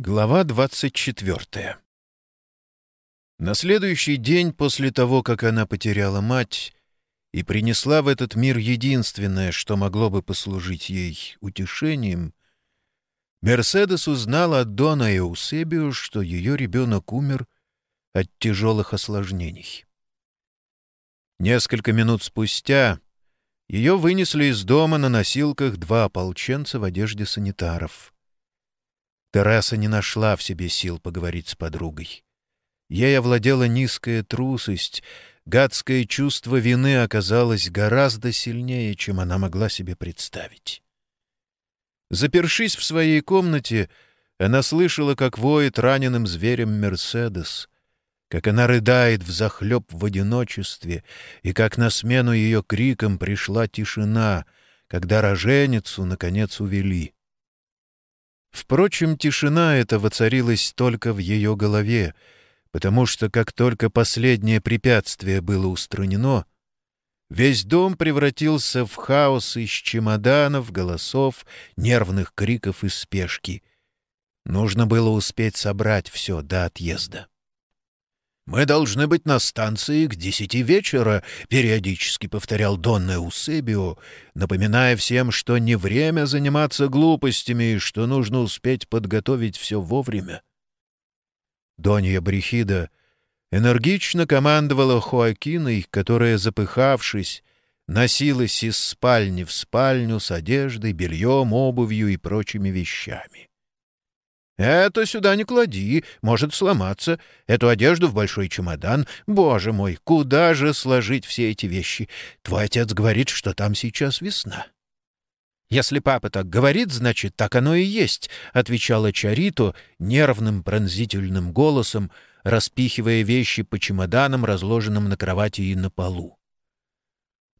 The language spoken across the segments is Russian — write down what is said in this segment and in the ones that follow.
Глава 24 На следующий день после того, как она потеряла мать и принесла в этот мир единственное, что могло бы послужить ей утешением, Мерседес узнала от Дона Эусебио, что ее ребенок умер от тяжелых осложнений. Несколько минут спустя ее вынесли из дома на носилках два ополченца в одежде санитаров — Тераса не нашла в себе сил поговорить с подругой. Ей овладела низкая трусость, гадское чувство вины оказалось гораздо сильнее, чем она могла себе представить. Запершись в своей комнате, она слышала, как воет раненым зверем Мерседес, как она рыдает взахлеб в одиночестве, и как на смену ее крикам пришла тишина, когда роженицу, наконец, увели — Впрочем, тишина эта воцарилась только в ее голове, потому что как только последнее препятствие было устранено, весь дом превратился в хаос из чемоданов, голосов, нервных криков и спешки. Нужно было успеть собрать все до отъезда. «Мы должны быть на станции к десяти вечера», — периодически повторял Донна Эусебио, напоминая всем, что не время заниматься глупостями и что нужно успеть подготовить все вовремя. Донья Брехида энергично командовала Хоакиной, которая, запыхавшись, носилась из спальни в спальню с одеждой, бельем, обувью и прочими вещами. «Это сюда не клади, может сломаться. Эту одежду в большой чемодан. Боже мой, куда же сложить все эти вещи? Твой отец говорит, что там сейчас весна». «Если папа так говорит, значит, так оно и есть», — отвечала Чарито нервным пронзительным голосом, распихивая вещи по чемоданам, разложенным на кровати и на полу.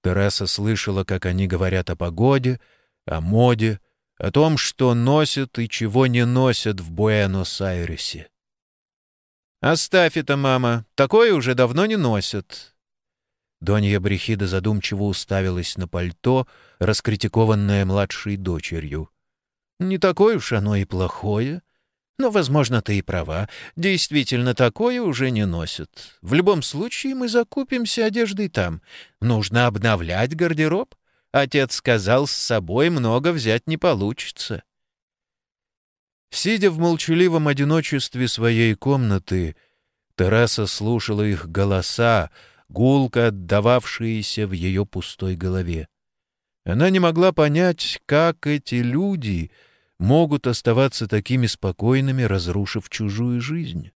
Тереса слышала, как они говорят о погоде, о моде, о том, что носят и чего не носят в Буэнос-Айресе. «Оставь это, мама, такое уже давно не носят». Донья Брехида задумчиво уставилась на пальто, раскритикованное младшей дочерью. «Не такое уж оно и плохое. Но, возможно, ты и права. Действительно, такое уже не носят. В любом случае мы закупимся одеждой там. Нужно обновлять гардероб. Отец сказал, с собой много взять не получится. Сидя в молчаливом одиночестве своей комнаты, Тераса слушала их голоса, гулко отдававшиеся в ее пустой голове. Она не могла понять, как эти люди могут оставаться такими спокойными, разрушив чужую жизнь.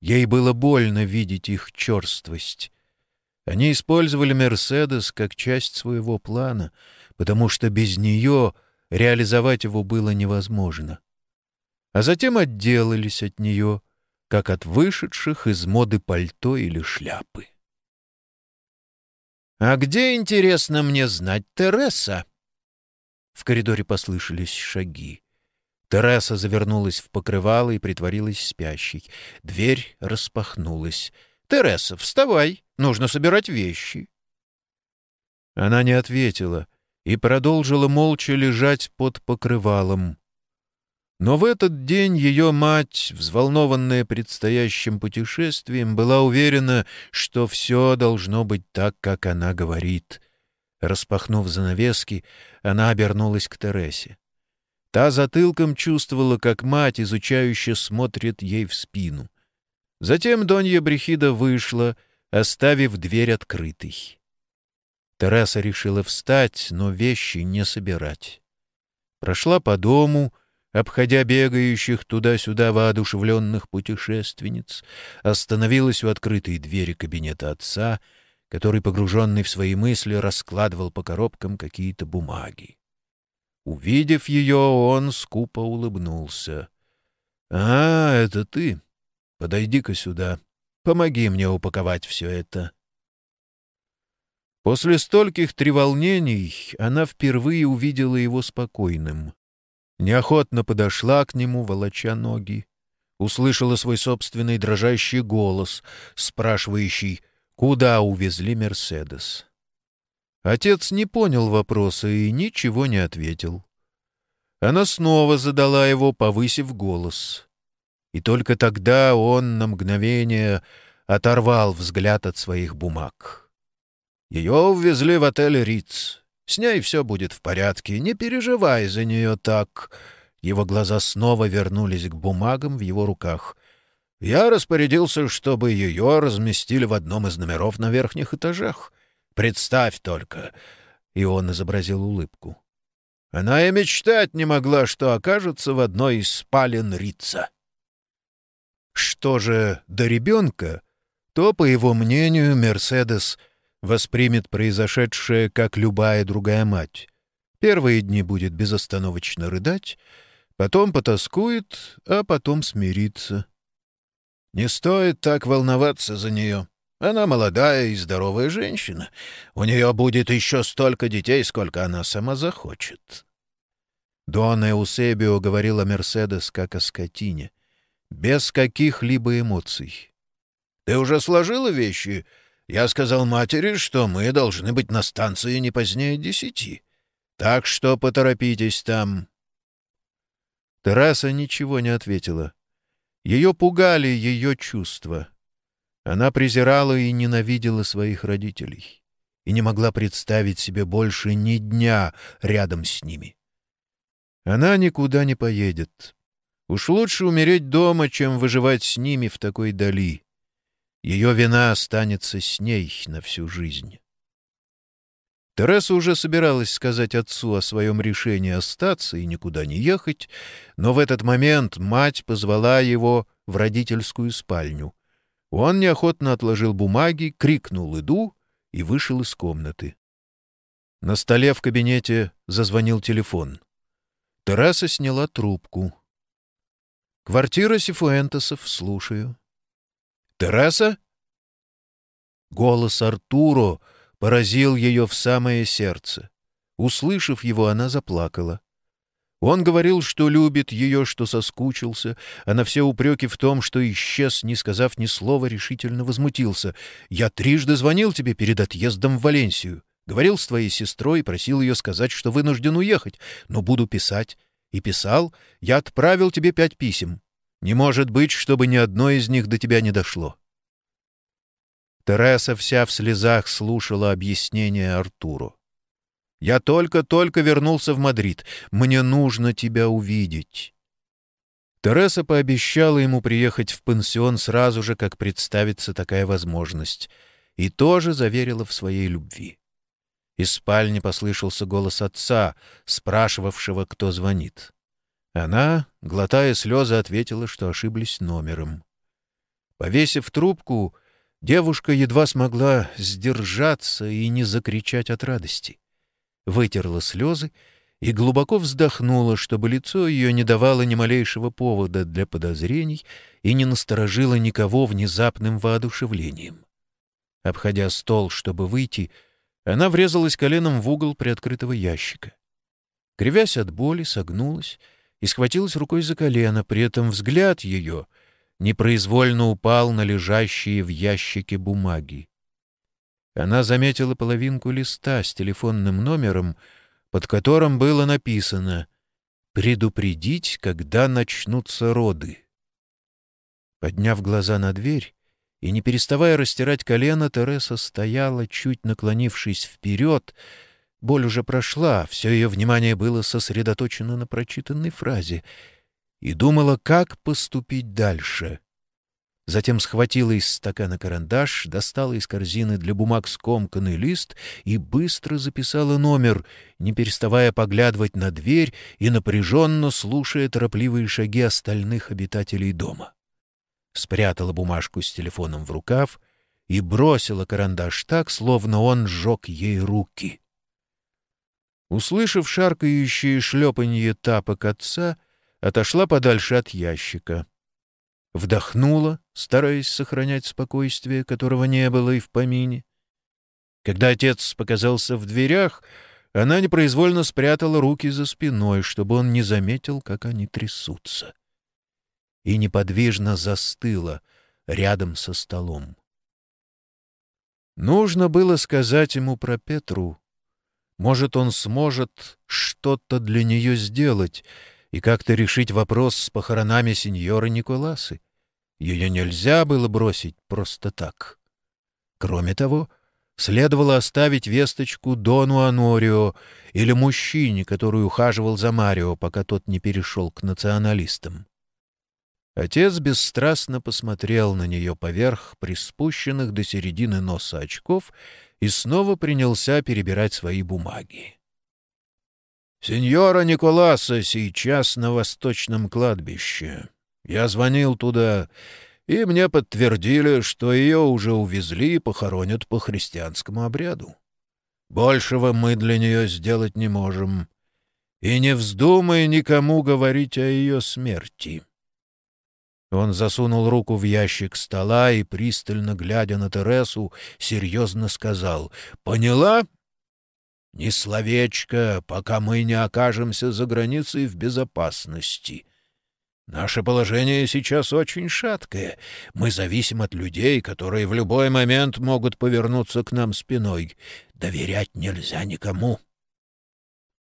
Ей было больно видеть их черствость. Они использовали «Мерседес» как часть своего плана, потому что без нее реализовать его было невозможно. А затем отделались от нее, как от вышедших из моды пальто или шляпы. «А где, интересно мне знать, Тереса?» В коридоре послышались шаги. Тереса завернулась в покрывало и притворилась спящей. Дверь распахнулась. «Тереса, вставай!» Нужно собирать вещи». Она не ответила и продолжила молча лежать под покрывалом. Но в этот день ее мать, взволнованная предстоящим путешествием, была уверена, что все должно быть так, как она говорит. Распахнув занавески, она обернулась к Тересе. Та затылком чувствовала, как мать, изучающе смотрит ей в спину. Затем Донья Брехида вышла оставив дверь открытой. Тераса решила встать, но вещи не собирать. Прошла по дому, обходя бегающих туда-сюда воодушевленных путешественниц, остановилась у открытой двери кабинета отца, который, погруженный в свои мысли, раскладывал по коробкам какие-то бумаги. Увидев ее, он скупо улыбнулся. — А, это ты? Подойди-ка сюда. Помоги мне упаковать все это». После стольких треволнений она впервые увидела его спокойным. Неохотно подошла к нему, волоча ноги. Услышала свой собственный дрожащий голос, спрашивающий, куда увезли Мерседес. Отец не понял вопроса и ничего не ответил. Она снова задала его, повысив голос. И только тогда он на мгновение оторвал взгляд от своих бумаг. Ее увезли в отель «Риц». С ней все будет в порядке, не переживай за нее так. Его глаза снова вернулись к бумагам в его руках. Я распорядился, чтобы ее разместили в одном из номеров на верхних этажах. Представь только. И он изобразил улыбку. Она и мечтать не могла, что окажется в одной из спален Рица. Что же до ребенка, то, по его мнению, Мерседес воспримет произошедшее, как любая другая мать. Первые дни будет безостановочно рыдать, потом потаскует, а потом смирится. Не стоит так волноваться за нее. Она молодая и здоровая женщина. У нее будет еще столько детей, сколько она сама захочет. Дона Эусебио говорила Мерседес как о скотине, без каких-либо эмоций. «Ты уже сложила вещи?» Я сказал матери, что мы должны быть на станции не позднее десяти. Так что поторопитесь там. Тераса ничего не ответила. Ее пугали ее чувства. Она презирала и ненавидела своих родителей и не могла представить себе больше ни дня рядом с ними. Она никуда не поедет. Уж лучше умереть дома, чем выживать с ними в такой дали. Ее вина останется с ней на всю жизнь. Тереса уже собиралась сказать отцу о своем решении остаться и никуда не ехать, но в этот момент мать позвала его в родительскую спальню. Он неохотно отложил бумаги, крикнул «Иду!» и вышел из комнаты. На столе в кабинете зазвонил телефон. Тераса сняла трубку. «Квартира Сифуэнтесов, слушаю». «Тераса?» Голос Артуро поразил ее в самое сердце. Услышав его, она заплакала. Он говорил, что любит ее, что соскучился, а на все упреки в том, что исчез, не сказав ни слова, решительно возмутился. «Я трижды звонил тебе перед отъездом в Валенсию. Говорил с твоей сестрой, просил ее сказать, что вынужден уехать, но буду писать. И писал, я отправил тебе пять писем. Не может быть, чтобы ни одно из них до тебя не дошло. Тереса вся в слезах слушала объяснение Артуру. «Я только-только вернулся в Мадрид. Мне нужно тебя увидеть». Тереса пообещала ему приехать в пансион сразу же, как представится такая возможность, и тоже заверила в своей любви. Из спальни послышался голос отца, спрашивавшего, кто звонит. Она, глотая слезы, ответила, что ошиблись номером. Повесив трубку, Девушка едва смогла сдержаться и не закричать от радости. Вытерла слезы и глубоко вздохнула, чтобы лицо ее не давало ни малейшего повода для подозрений и не насторожило никого внезапным воодушевлением. Обходя стол, чтобы выйти, она врезалась коленом в угол приоткрытого ящика. Кривясь от боли, согнулась и схватилась рукой за колено, при этом взгляд ее — непроизвольно упал на лежащие в ящике бумаги. Она заметила половинку листа с телефонным номером, под которым было написано «Предупредить, когда начнутся роды». Подняв глаза на дверь и не переставая растирать колено, Тереса стояла, чуть наклонившись вперед. Боль уже прошла, все ее внимание было сосредоточено на прочитанной фразе — и думала, как поступить дальше. Затем схватила из стакана карандаш, достала из корзины для бумаг скомканный лист и быстро записала номер, не переставая поглядывать на дверь и напряженно слушая торопливые шаги остальных обитателей дома. Спрятала бумажку с телефоном в рукав и бросила карандаш так, словно он сжег ей руки. Услышав шаркающие шлепанье тапок отца, отошла подальше от ящика. Вдохнула, стараясь сохранять спокойствие, которого не было и в помине. Когда отец показался в дверях, она непроизвольно спрятала руки за спиной, чтобы он не заметил, как они трясутся. И неподвижно застыла рядом со столом. Нужно было сказать ему про Петру, Может, он сможет что-то для нее сделать и как-то решить вопрос с похоронами сеньора Николасы. Ее нельзя было бросить просто так. Кроме того, следовало оставить весточку Дону Анорио или мужчине, который ухаживал за Марио, пока тот не перешел к националистам. Отец бесстрастно посмотрел на нее поверх приспущенных до середины носа очков и снова принялся перебирать свои бумаги. «Сеньора Николаса сейчас на восточном кладбище. Я звонил туда, и мне подтвердили, что ее уже увезли и похоронят по христианскому обряду. Большего мы для нее сделать не можем. И не вздумай никому говорить о ее смерти». Он засунул руку в ящик стола и, пристально глядя на Тересу, серьезно сказал «Поняла?» «Ни словечко, пока мы не окажемся за границей в безопасности. Наше положение сейчас очень шаткое. Мы зависим от людей, которые в любой момент могут повернуться к нам спиной. Доверять нельзя никому».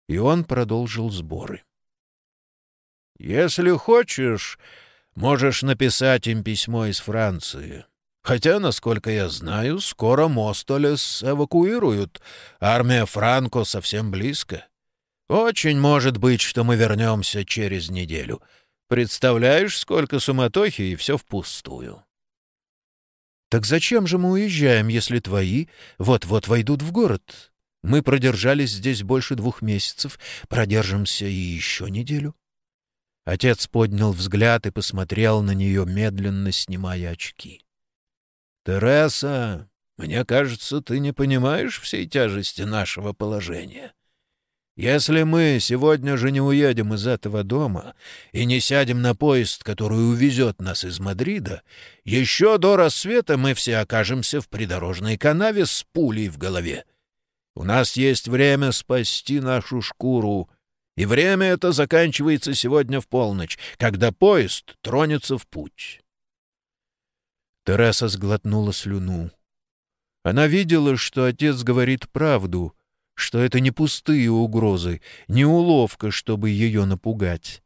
И он продолжил сборы. «Если хочешь...» Можешь написать им письмо из Франции. Хотя, насколько я знаю, скоро Мостолес эвакуируют. Армия Франко совсем близко. Очень может быть, что мы вернемся через неделю. Представляешь, сколько суматохи, и все впустую. Так зачем же мы уезжаем, если твои вот-вот войдут в город? Мы продержались здесь больше двух месяцев, продержимся и еще неделю. Отец поднял взгляд и посмотрел на нее, медленно снимая очки. «Тереса, мне кажется, ты не понимаешь всей тяжести нашего положения. Если мы сегодня же не уедем из этого дома и не сядем на поезд, который увезет нас из Мадрида, еще до рассвета мы все окажемся в придорожной канаве с пулей в голове. У нас есть время спасти нашу шкуру» и время это заканчивается сегодня в полночь, когда поезд тронется в путь. Тереса сглотнула слюну. Она видела, что отец говорит правду, что это не пустые угрозы, не уловка, чтобы ее напугать.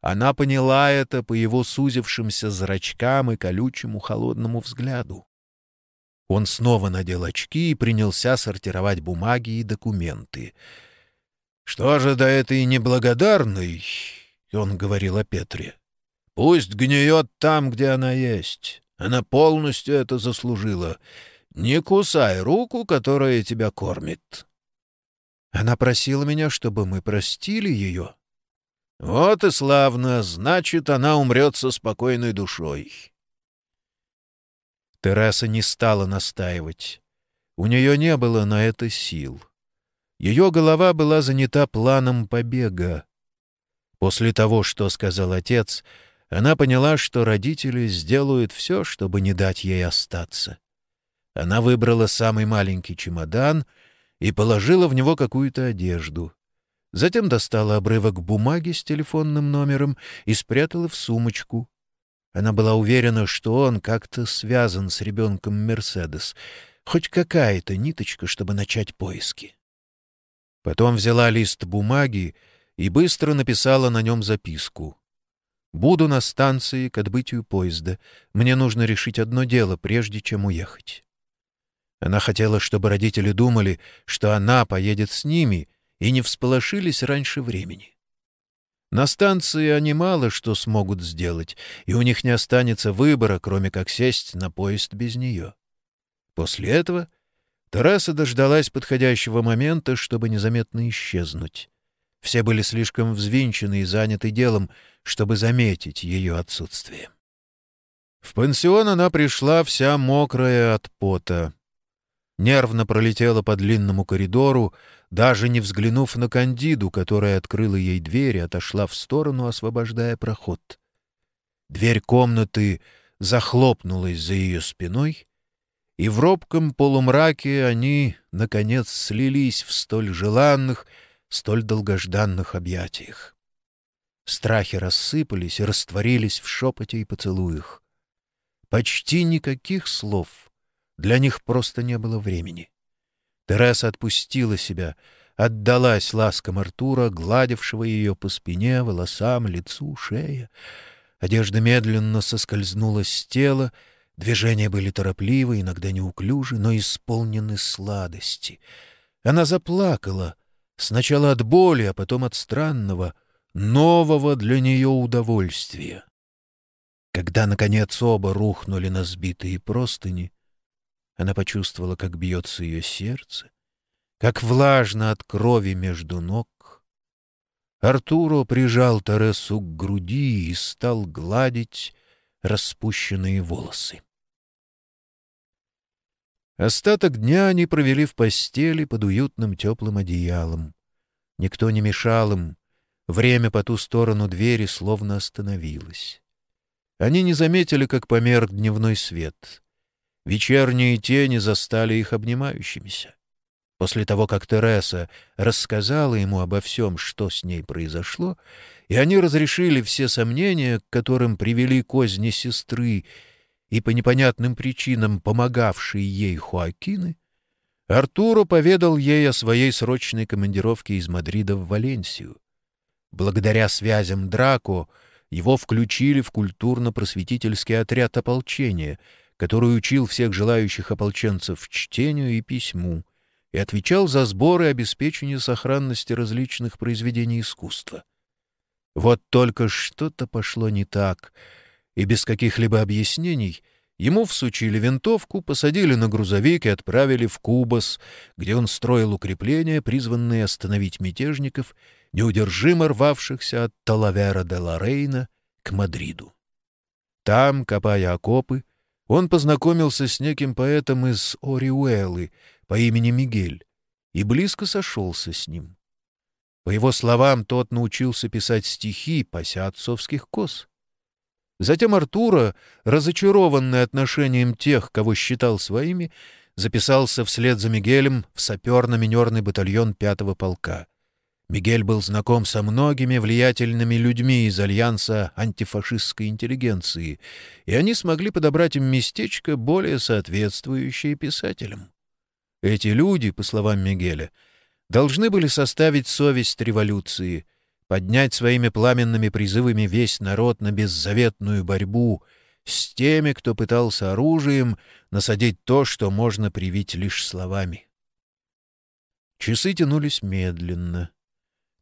Она поняла это по его сузившимся зрачкам и колючему холодному взгляду. Он снова надел очки и принялся сортировать бумаги и документы — что же до этой неблагодарной, — он говорил о Петре, — пусть гниет там, где она есть. Она полностью это заслужила. Не кусай руку, которая тебя кормит. Она просила меня, чтобы мы простили ее. Вот и славно, значит, она умрет со спокойной душой. Терesa не стала настаивать. У нее не было на это сил. Ее голова была занята планом побега. После того, что сказал отец, она поняла, что родители сделают все, чтобы не дать ей остаться. Она выбрала самый маленький чемодан и положила в него какую-то одежду. Затем достала обрывок бумаги с телефонным номером и спрятала в сумочку. Она была уверена, что он как-то связан с ребенком Мерседес, хоть какая-то ниточка, чтобы начать поиски. Потом взяла лист бумаги и быстро написала на нем записку. «Буду на станции к отбытию поезда. Мне нужно решить одно дело, прежде чем уехать». Она хотела, чтобы родители думали, что она поедет с ними, и не всполошились раньше времени. На станции они мало что смогут сделать, и у них не останется выбора, кроме как сесть на поезд без нее. После этого Тараса дождалась подходящего момента, чтобы незаметно исчезнуть. Все были слишком взвинчены и заняты делом, чтобы заметить ее отсутствие. В пансион она пришла вся мокрая от пота. Нервно пролетела по длинному коридору, даже не взглянув на Кандиду, которая открыла ей дверь и отошла в сторону, освобождая проход. Дверь комнаты захлопнулась за ее спиной, и в робком полумраке они, наконец, слились в столь желанных, столь долгожданных объятиях. Страхи рассыпались и растворились в шепоте и поцелуях. Почти никаких слов. Для них просто не было времени. Тереса отпустила себя, отдалась ласкам Артура, гладившего ее по спине, волосам, лицу, шее. Одежда медленно соскользнула с тела, движения были торопливы, иногда неуклюжи, но исполнены сладости. Она заплакала, сначала от боли, а потом от странного, нового для нее удовольствия. Когда, наконец, оба рухнули на сбитые простыни, она почувствовала, как бьется ее сердце, как влажно от крови между ног. Артуро прижал Тересу к груди и стал гладить распущенные волосы. Остаток дня они провели в постели под уютным теплым одеялом. Никто не мешал им. Время по ту сторону двери словно остановилось. Они не заметили, как померк дневной свет. Вечерние тени застали их обнимающимися. После того, как Тереса рассказала ему обо всем, что с ней произошло, и они разрешили все сомнения, к которым привели козни сестры и по непонятным причинам помогавшие ей Хуакины, Артуро поведал ей о своей срочной командировке из Мадрида в Валенсию. Благодаря связям Драко его включили в культурно-просветительский отряд ополчения, который учил всех желающих ополченцев чтению и письму и отвечал за сборы и обеспечение сохранности различных произведений искусства. Вот только что-то пошло не так, и без каких-либо объяснений ему всучили винтовку, посадили на грузовик и отправили в Кубас, где он строил укрепления, призванные остановить мятежников — неудержимо рвавшихся от Талавера де Лорейна к Мадриду. Там, копая окопы, он познакомился с неким поэтом из Ориуэлы по имени Мигель и близко сошелся с ним. По его словам, тот научился писать стихи, пася отцовских коз. Затем Артура, разочарованный отношением тех, кого считал своими, записался вслед за Мигелем в саперно-минерный батальон пятого полка. Мигель был знаком со многими влиятельными людьми из Альянса антифашистской интеллигенции, и они смогли подобрать им местечко, более соответствующее писателям. Эти люди, по словам Мигеля, должны были составить совесть революции, поднять своими пламенными призывами весь народ на беззаветную борьбу с теми, кто пытался оружием насадить то, что можно привить лишь словами. Часы тянулись медленно.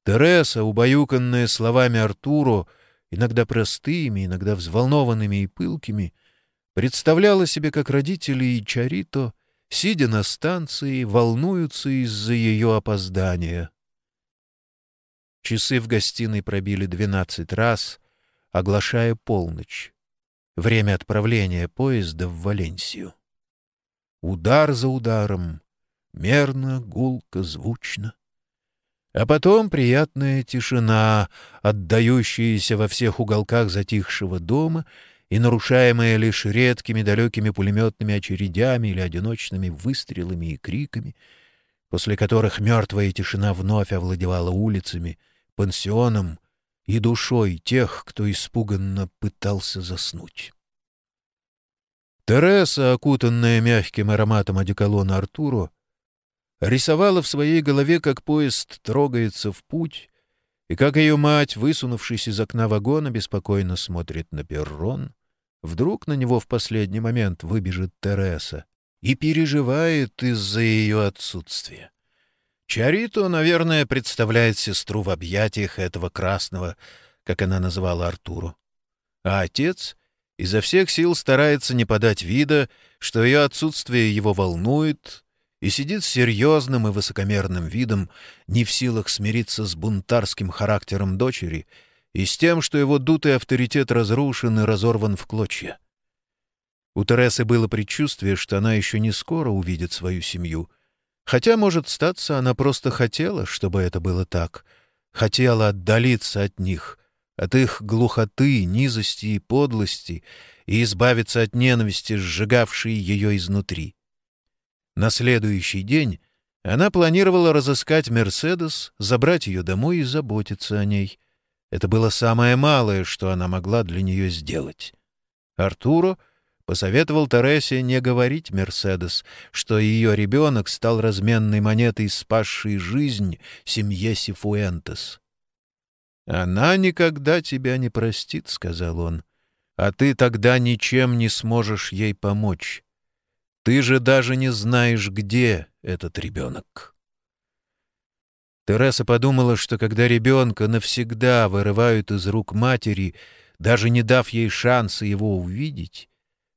Тереса, убаюканная словами Артуру, иногда простыми, иногда взволнованными и пылкими, представляла себе, как родители и Чарито, сидя на станции, волнуются из-за ее опоздания. Часы в гостиной пробили двенадцать раз, оглашая полночь. Время отправления поезда в Валенсию. Удар за ударом, мерно, гулко, звучно. А потом приятная тишина, отдающаяся во всех уголках затихшего дома и нарушаемая лишь редкими далекими пулеметными очередями или одиночными выстрелами и криками, после которых мертвая тишина вновь овладевала улицами, пансионом и душой тех, кто испуганно пытался заснуть. Тереса, окутанная мягким ароматом одеколона Артуру, рисовала в своей голове, как поезд трогается в путь, и как ее мать, высунувшись из окна вагона, беспокойно смотрит на перрон. Вдруг на него в последний момент выбежит Тереса и переживает из-за ее отсутствия. Чарито, наверное, представляет сестру в объятиях этого красного, как она называла Артуру. А отец изо всех сил старается не подать вида, что ее отсутствие его волнует, и сидит с серьезным и высокомерным видом, не в силах смириться с бунтарским характером дочери и с тем, что его дутый авторитет разрушен и разорван в клочья. У Тересы было предчувствие, что она еще не скоро увидит свою семью. Хотя, может, статься, она просто хотела, чтобы это было так. Хотела отдалиться от них, от их глухоты, низости и подлости, и избавиться от ненависти, сжигавшей ее изнутри. На следующий день она планировала разыскать «Мерседес», забрать ее домой и заботиться о ней. Это было самое малое, что она могла для нее сделать. Артуро посоветовал Тересе не говорить Мерседес, что ее ребенок стал разменной монетой, спасшей жизнь семье Сифуэнтес. «Она никогда тебя не простит», — сказал он, — «а ты тогда ничем не сможешь ей помочь. Ты же даже не знаешь, где этот ребенок». Тереса подумала, что когда ребенка навсегда вырывают из рук матери, даже не дав ей шанса его увидеть,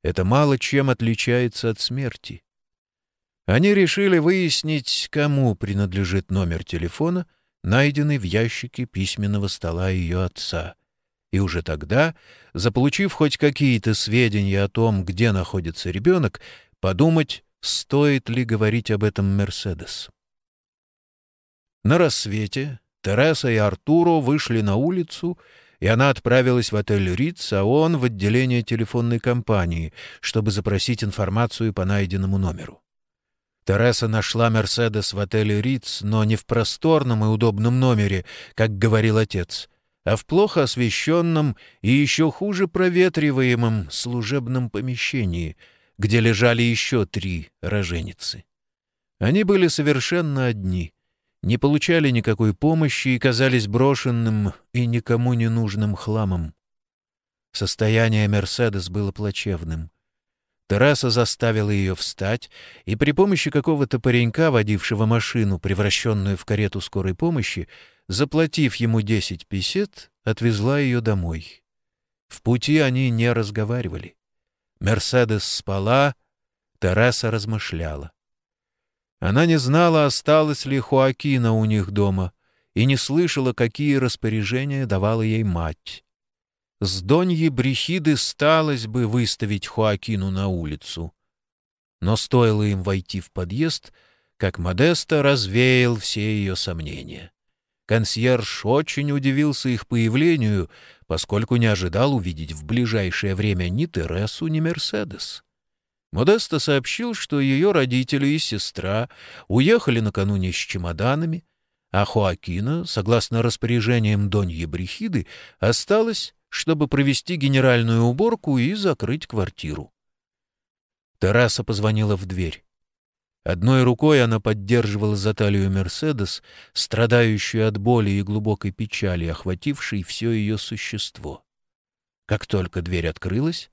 это мало чем отличается от смерти. Они решили выяснить, кому принадлежит номер телефона, найденный в ящике письменного стола ее отца. И уже тогда, заполучив хоть какие-то сведения о том, где находится ребенок, подумать, стоит ли говорить об этом Мерседес. На рассвете Тереса и Артуро вышли на улицу и она отправилась в отель «Риц», а он в отделение телефонной компании, чтобы запросить информацию по найденному номеру. Тереса нашла «Мерседес» в отеле «Риц», но не в просторном и удобном номере, как говорил отец, а в плохо освещенном и еще хуже проветриваемом служебном помещении, где лежали еще три роженицы. Они были совершенно одни — не получали никакой помощи и казались брошенным и никому не нужным хламом. Состояние «Мерседес» было плачевным. Тераса заставила ее встать и при помощи какого-то паренька, водившего машину, превращенную в карету скорой помощи, заплатив ему десять песет, отвезла ее домой. В пути они не разговаривали. Мерседес спала, Тераса размышляла. Она не знала, осталось ли Хуакина у них дома, и не слышала, какие распоряжения давала ей мать. С Доньи Брехиды сталось бы выставить Хуакину на улицу. Но стоило им войти в подъезд, как Модеста развеял все ее сомнения. Консьерж очень удивился их появлению, поскольку не ожидал увидеть в ближайшее время ни Тересу, ни Мерседес. Модеста сообщил, что ее родители и сестра уехали накануне с чемоданами, а Хоакина, согласно распоряжениям Доньи Брехиды, осталась, чтобы провести генеральную уборку и закрыть квартиру. Тераса позвонила в дверь. Одной рукой она поддерживала за талию Мерседес, страдающую от боли и глубокой печали, охватившей все ее существо. Как только дверь открылась,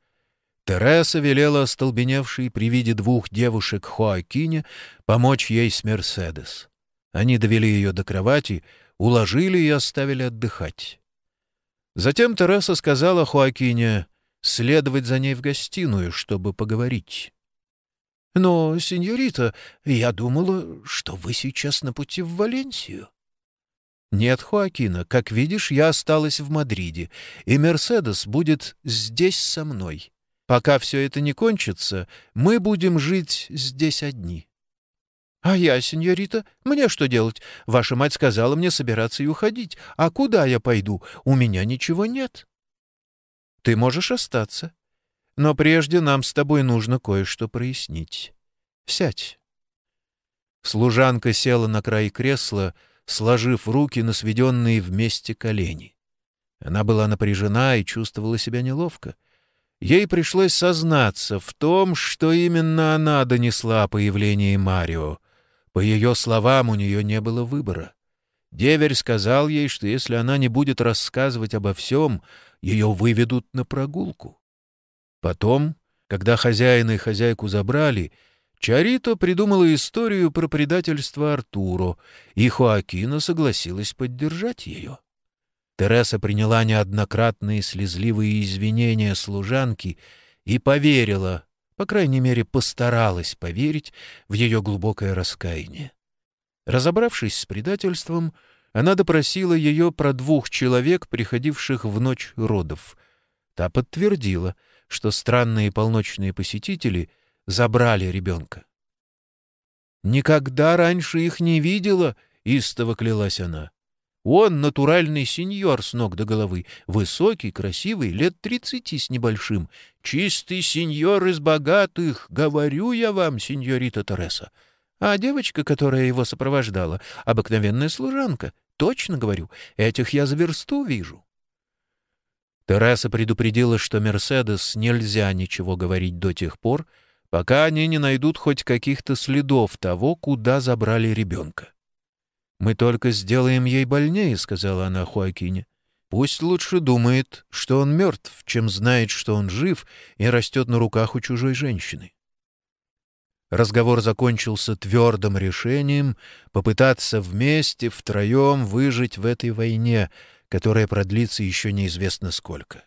Тереса велела остолбеневшей при виде двух девушек Хоакине помочь ей с Мерседес. Они довели ее до кровати, уложили и оставили отдыхать. Затем Тереса сказала Хоакине следовать за ней в гостиную, чтобы поговорить. «Но, сеньорита, я думала, что вы сейчас на пути в Валенсию». «Нет, Хоакина, как видишь, я осталась в Мадриде, и Мерседес будет здесь со мной. Пока все это не кончится, мы будем жить здесь одни. — А я, сеньорита, мне что делать? Ваша мать сказала мне собираться и уходить. А куда я пойду? У меня ничего нет. — Ты можешь остаться. Но прежде нам с тобой нужно кое-что прояснить. Сядь. Служанка села на край кресла, сложив руки на сведенные вместе колени. Она была напряжена и чувствовала себя неловко. — Ей пришлось сознаться в том, что именно она донесла о появлении Марио. По ее словам, у нее не было выбора. Деверь сказал ей, что если она не будет рассказывать обо всем, ее выведут на прогулку. Потом, когда хозяина и хозяйку забрали, Чарито придумала историю про предательство Артуру, и Хоакина согласилась поддержать ее. Тереса приняла неоднократные слезливые извинения служанки и поверила, по крайней мере, постаралась поверить в ее глубокое раскаяние. Разобравшись с предательством, она допросила ее про двух человек, приходивших в ночь родов. Та подтвердила, что странные полночные посетители забрали ребенка. «Никогда раньше их не видела», — истово клялась она. Он натуральный сеньор с ног до головы, высокий, красивый, лет тридцати с небольшим. Чистый сеньор из богатых, говорю я вам, сеньорита Тереса. А девочка, которая его сопровождала, обыкновенная служанка. Точно говорю, этих я за версту вижу. Терesa предупредила, что Мерседес нельзя ничего говорить до тех пор, пока они не найдут хоть каких-то следов того, куда забрали ребенка. «Мы только сделаем ей больнее», — сказала она Хуакине. «Пусть лучше думает, что он мертв, чем знает, что он жив и растет на руках у чужой женщины». Разговор закончился твердым решением попытаться вместе, втроем выжить в этой войне — которая продлится еще неизвестно сколько.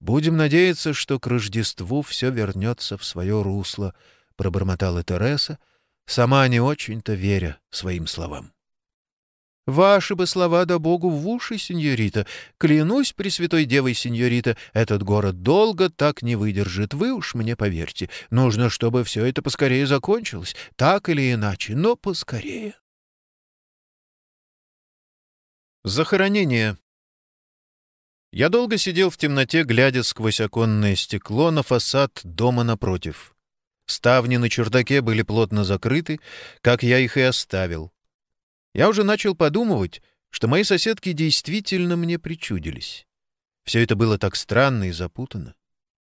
«Будем надеяться, что к Рождеству все вернется в свое русло», — пробормотала Тереса, сама не очень-то веря своим словам. «Ваши бы слова да Богу в уши, сеньорита! Клянусь Пресвятой Девой, сеньорита, этот город долго так не выдержит, вы уж мне поверьте. Нужно, чтобы все это поскорее закончилось, так или иначе, но поскорее». Захоронение. Я долго сидел в темноте, глядя сквозь оконное стекло на фасад дома напротив. Ставни на чердаке были плотно закрыты, как я их и оставил. Я уже начал подумывать, что мои соседки действительно мне причудились. Все это было так странно и запутанно.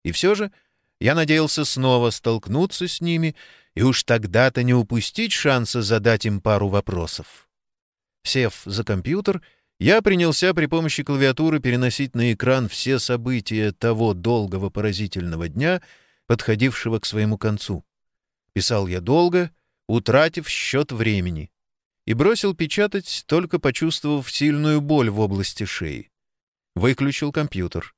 И все же я надеялся снова столкнуться с ними и уж тогда-то не упустить шанса задать им пару вопросов. Сев за компьютер — я принялся при помощи клавиатуры переносить на экран все события того долгого поразительного дня, подходившего к своему концу. Писал я долго, утратив счет времени, и бросил печатать, только почувствовав сильную боль в области шеи. Выключил компьютер.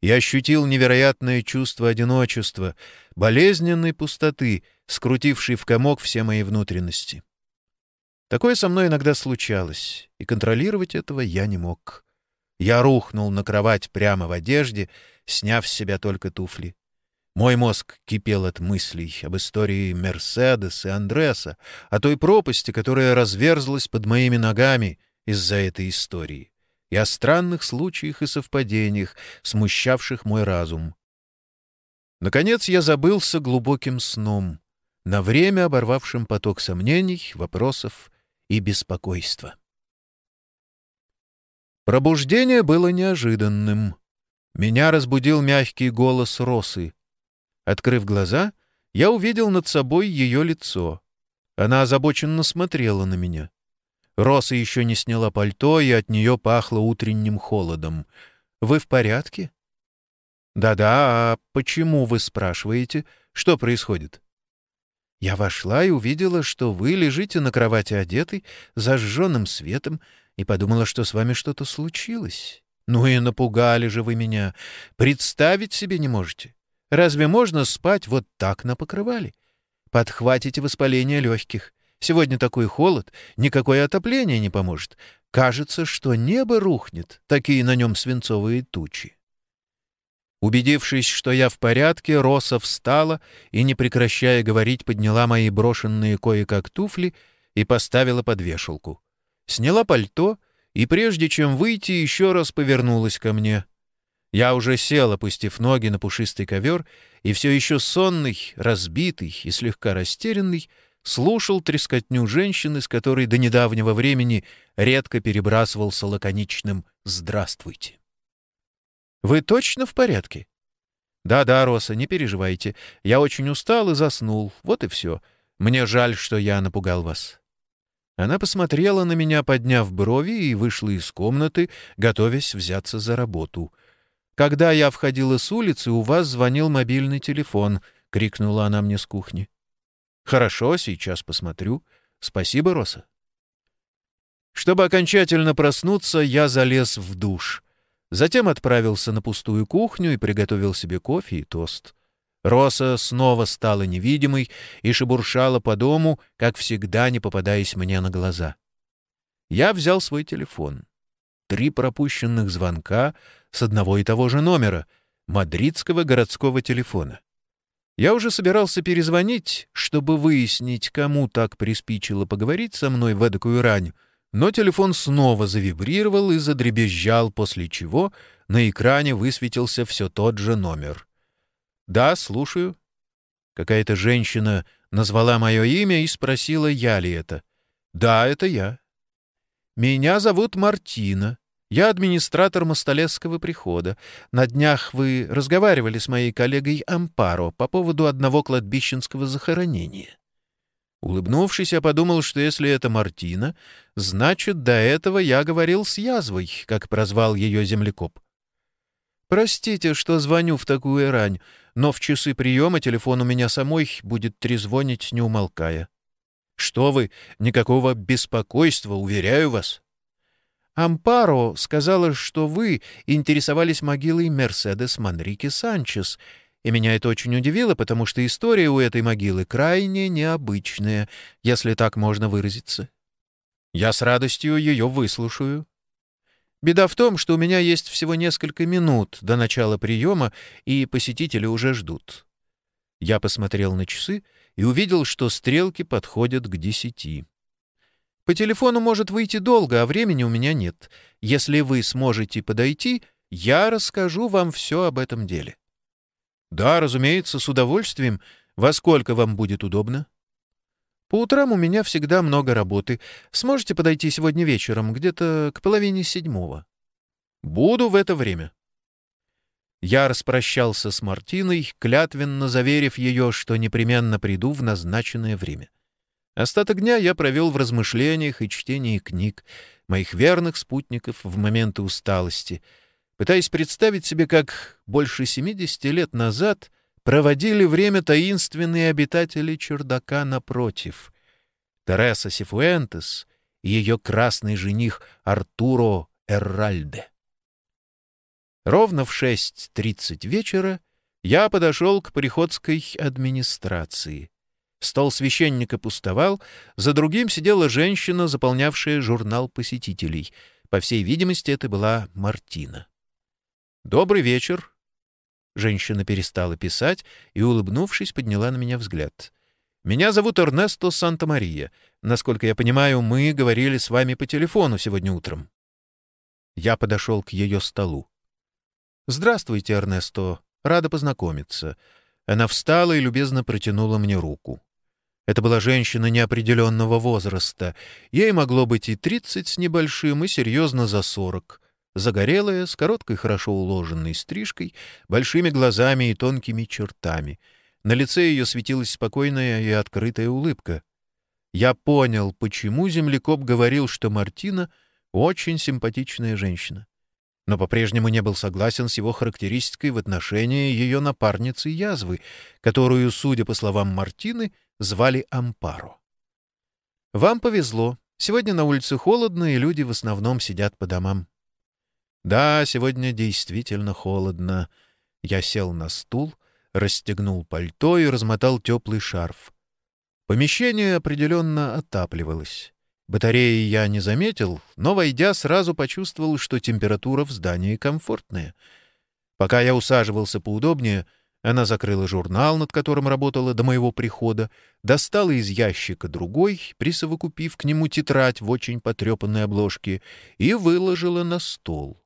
Я ощутил невероятное чувство одиночества, болезненной пустоты, скрутившей в комок все мои внутренности. Такое со мной иногда случалось, и контролировать этого я не мог. Я рухнул на кровать прямо в одежде, сняв с себя только туфли. Мой мозг кипел от мыслей об истории Мерседес и Андреса, о той пропасти, которая разверзлась под моими ногами из-за этой истории, и о странных случаях и совпадениях, смущавших мой разум. Наконец я забылся глубоким сном, на время оборвавшим поток сомнений, вопросов и беспокойства. Пробуждение было неожиданным. Меня разбудил мягкий голос Росы. Открыв глаза, я увидел над собой ее лицо. Она озабоченно смотрела на меня. Роса еще не сняла пальто, и от нее пахло утренним холодом. «Вы в порядке?» «Да-да, а почему вы спрашиваете? Что происходит?» Я вошла и увидела, что вы лежите на кровати одетый, зажженным светом, и подумала, что с вами что-то случилось. Ну и напугали же вы меня. Представить себе не можете. Разве можно спать вот так на покрывале? Подхватите воспаление легких. Сегодня такой холод, никакое отопление не поможет. Кажется, что небо рухнет, такие на нем свинцовые тучи. Убедившись, что я в порядке, Роса встала и, не прекращая говорить, подняла мои брошенные кое-как туфли и поставила под вешалку. Сняла пальто и, прежде чем выйти, еще раз повернулась ко мне. Я уже сел, опустив ноги на пушистый ковер, и все еще сонный, разбитый и слегка растерянный, слушал трескотню женщины, с которой до недавнего времени редко перебрасывался лаконичным «Здравствуйте». Вы точно в порядке? Да-да, Роса, не переживайте. Я очень устал и заснул. Вот и все. Мне жаль, что я напугал вас. Она посмотрела на меня, подняв брови, и вышла из комнаты, готовясь взяться за работу. «Когда я входила с улицы, у вас звонил мобильный телефон», — крикнула она мне с кухни. «Хорошо, сейчас посмотрю. Спасибо, Роса». Чтобы окончательно проснуться, я залез в душ — Затем отправился на пустую кухню и приготовил себе кофе и тост. Роса снова стала невидимой и шебуршала по дому, как всегда, не попадаясь мне на глаза. Я взял свой телефон. Три пропущенных звонка с одного и того же номера — мадридского городского телефона. Я уже собирался перезвонить, чтобы выяснить, кому так приспичило поговорить со мной в эдакую рань, но телефон снова завибрировал и задребезжал, после чего на экране высветился все тот же номер. «Да, слушаю». Какая-то женщина назвала мое имя и спросила, я ли это. «Да, это я». «Меня зовут Мартина. Я администратор Мостолесского прихода. На днях вы разговаривали с моей коллегой Ампаро по поводу одного кладбищенского захоронения. Улыбнувшись, я подумал, что если это Мартина, значит, до этого я говорил с язвой, как прозвал ее землекоп. Простите, что звоню в такую рань, но в часы приема телефон у меня самой будет трезвонить, не умолкая. Что вы, никакого беспокойства, уверяю вас. Ампаро сказала, что вы интересовались могилой Мерседес Манрике Санчес, и меня это очень удивило, потому что история у этой могилы крайне необычная, если так можно выразиться. Я с радостью ее выслушаю. Беда в том, что у меня есть всего несколько минут до начала приема, и посетители уже ждут. Я посмотрел на часы и увидел, что стрелки подходят к десяти. По телефону может выйти долго, а времени у меня нет. Если вы сможете подойти, я расскажу вам все об этом деле. Да, разумеется, с удовольствием. Во сколько вам будет удобно? По утрам у меня всегда много работы. Сможете подойти сегодня вечером, где-то к половине седьмого? Буду в это время. Я распрощался с Мартиной, клятвенно заверив ее, что непременно приду в назначенное время. — Остаток дня я провел в размышлениях и чтении книг, моих верных спутников в моменты усталости, пытаясь представить себе, как больше 70 лет назад проводили время таинственные обитатели чердака напротив. Тереса Сифуэнтес и ее красный жених Артуро Эрральде. Ровно в 6.30 вечера я подошел к приходской администрации. Стол священника пустовал, за другим сидела женщина, заполнявшая журнал посетителей. По всей видимости, это была Мартина. «Добрый вечер!» Женщина перестала писать и, улыбнувшись, подняла на меня взгляд. «Меня зовут Эрнесто Санта-Мария. Насколько я понимаю, мы говорили с вами по телефону сегодня утром». Я подошел к ее столу. «Здравствуйте, Эрнесто. Рада познакомиться». Она встала и любезно протянула мне руку. Это была женщина неопределенного возраста. Ей могло быть и тридцать с небольшим, и серьезно за сорок. Загорелая, с короткой, хорошо уложенной стрижкой, большими глазами и тонкими чертами. На лице ее светилась спокойная и открытая улыбка. Я понял, почему землекоп говорил, что Мартина — очень симпатичная женщина. Но по-прежнему не был согласен с его характеристикой в отношении ее напарницы язвы, которую, судя по словам Мартины, звали Ампаро. «Вам повезло. Сегодня на улице холодно, и люди в основном сидят по домам». «Да, сегодня действительно холодно». Я сел на стул, расстегнул пальто и размотал теплый шарф. Помещение определенно отапливалось. Батареи я не заметил, но, войдя, сразу почувствовал, что температура в здании комфортная. Пока я усаживался поудобнее — она закрыла журнал, над которым работала до моего прихода, достала из ящика другой, присовокупив к нему тетрадь в очень потрепанной обложке, и выложила на стол.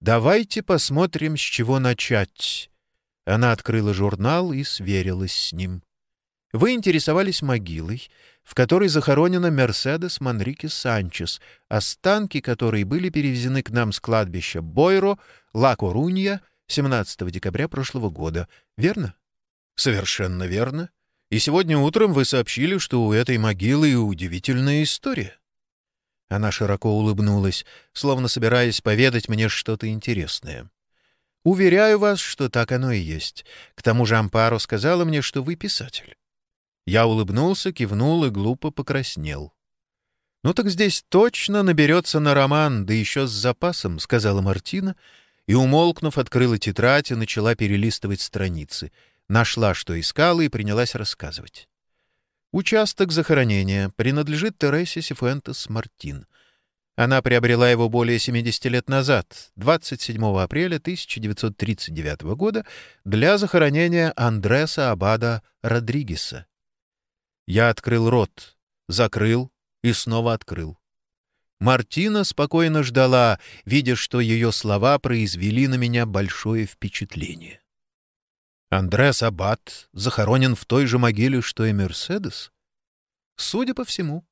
«Давайте посмотрим, с чего начать». Она открыла журнал и сверилась с ним. Вы интересовались могилой, в которой захоронена Мерседес Манрике Санчес, останки которой были перевезены к нам с кладбища Бойро, Ла-Корунья — 17 декабря прошлого года, верно? Совершенно верно. И сегодня утром вы сообщили, что у этой могилы удивительная история. Она широко улыбнулась, словно собираясь поведать мне что-то интересное. Уверяю вас, что так оно и есть. К тому же Ампаро сказала мне, что вы писатель. Я улыбнулся, кивнул и глупо покраснел. «Ну так здесь точно наберется на роман, да еще с запасом», — сказала Мартина, и, умолкнув, открыла тетрадь и начала перелистывать страницы. Нашла, что искала, и принялась рассказывать. Участок захоронения принадлежит Тересе Сифуэнтес Мартин. Она приобрела его более 70 лет назад, 27 апреля 1939 года, для захоронения Андреса Абада Родригеса. Я открыл рот, закрыл и снова открыл. Мартина спокойно ждала, видя, что ее слова произвели на меня большое впечатление. Андрес Аббат захоронен в той же могиле, что и Мерседес? Судя по всему.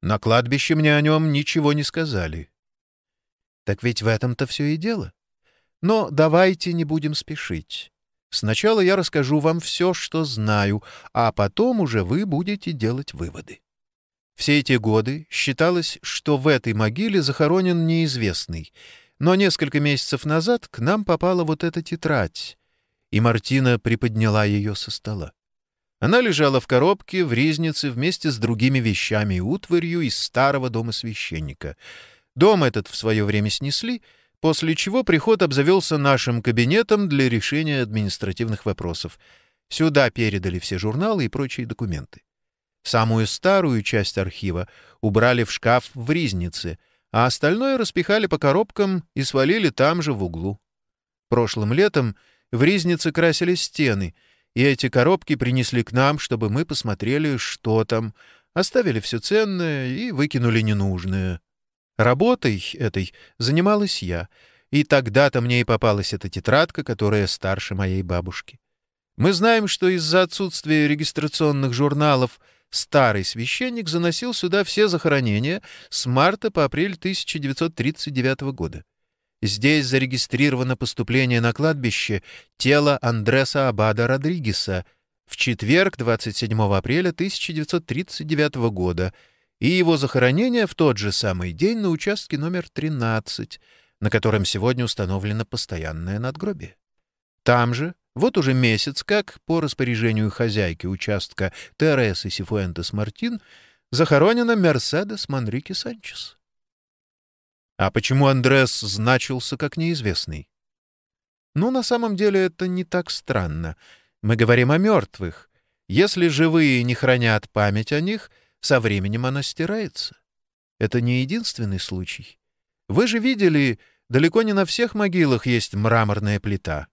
На кладбище мне о нем ничего не сказали. Так ведь в этом-то все и дело. Но давайте не будем спешить. Сначала я расскажу вам все, что знаю, а потом уже вы будете делать выводы. Все эти годы считалось, что в этой могиле захоронен неизвестный, но несколько месяцев назад к нам попала вот эта тетрадь, и Мартина приподняла ее со стола. Она лежала в коробке в ризнице вместе с другими вещами и утварью из старого дома священника. Дом этот в свое время снесли — после чего приход обзавелся нашим кабинетом для решения административных вопросов. Сюда передали все журналы и прочие документы. Самую старую часть архива убрали в шкаф в Ризнице, а остальное распихали по коробкам и свалили там же в углу. Прошлым летом в Ризнице красили стены, и эти коробки принесли к нам, чтобы мы посмотрели, что там, оставили все ценное и выкинули ненужное. Работой этой занималась я, и тогда-то мне и попалась эта тетрадка, которая старше моей бабушки. Мы знаем, что из-за отсутствия регистрационных журналов старый священник заносил сюда все захоронения с марта по апрель 1939 года. Здесь зарегистрировано поступление на кладбище тела Андреса Абада Родригеса в четверг, 27 апреля 1939 года — и его захоронение в тот же самый день на участке номер 13, на котором сегодня установлено постоянное надгробие. Там же, вот уже месяц как, по распоряжению хозяйки участка Тересы Сифуэнтес Мартин, захоронена Мерседес Манрике Санчес. А почему Андрес значился как неизвестный? Ну, на самом деле это не так странно. Мы говорим о мертвых. Если живые не хранят память о них — со временем она стирается. Это не единственный случай. Вы же видели, далеко не на всех могилах есть мраморная плита.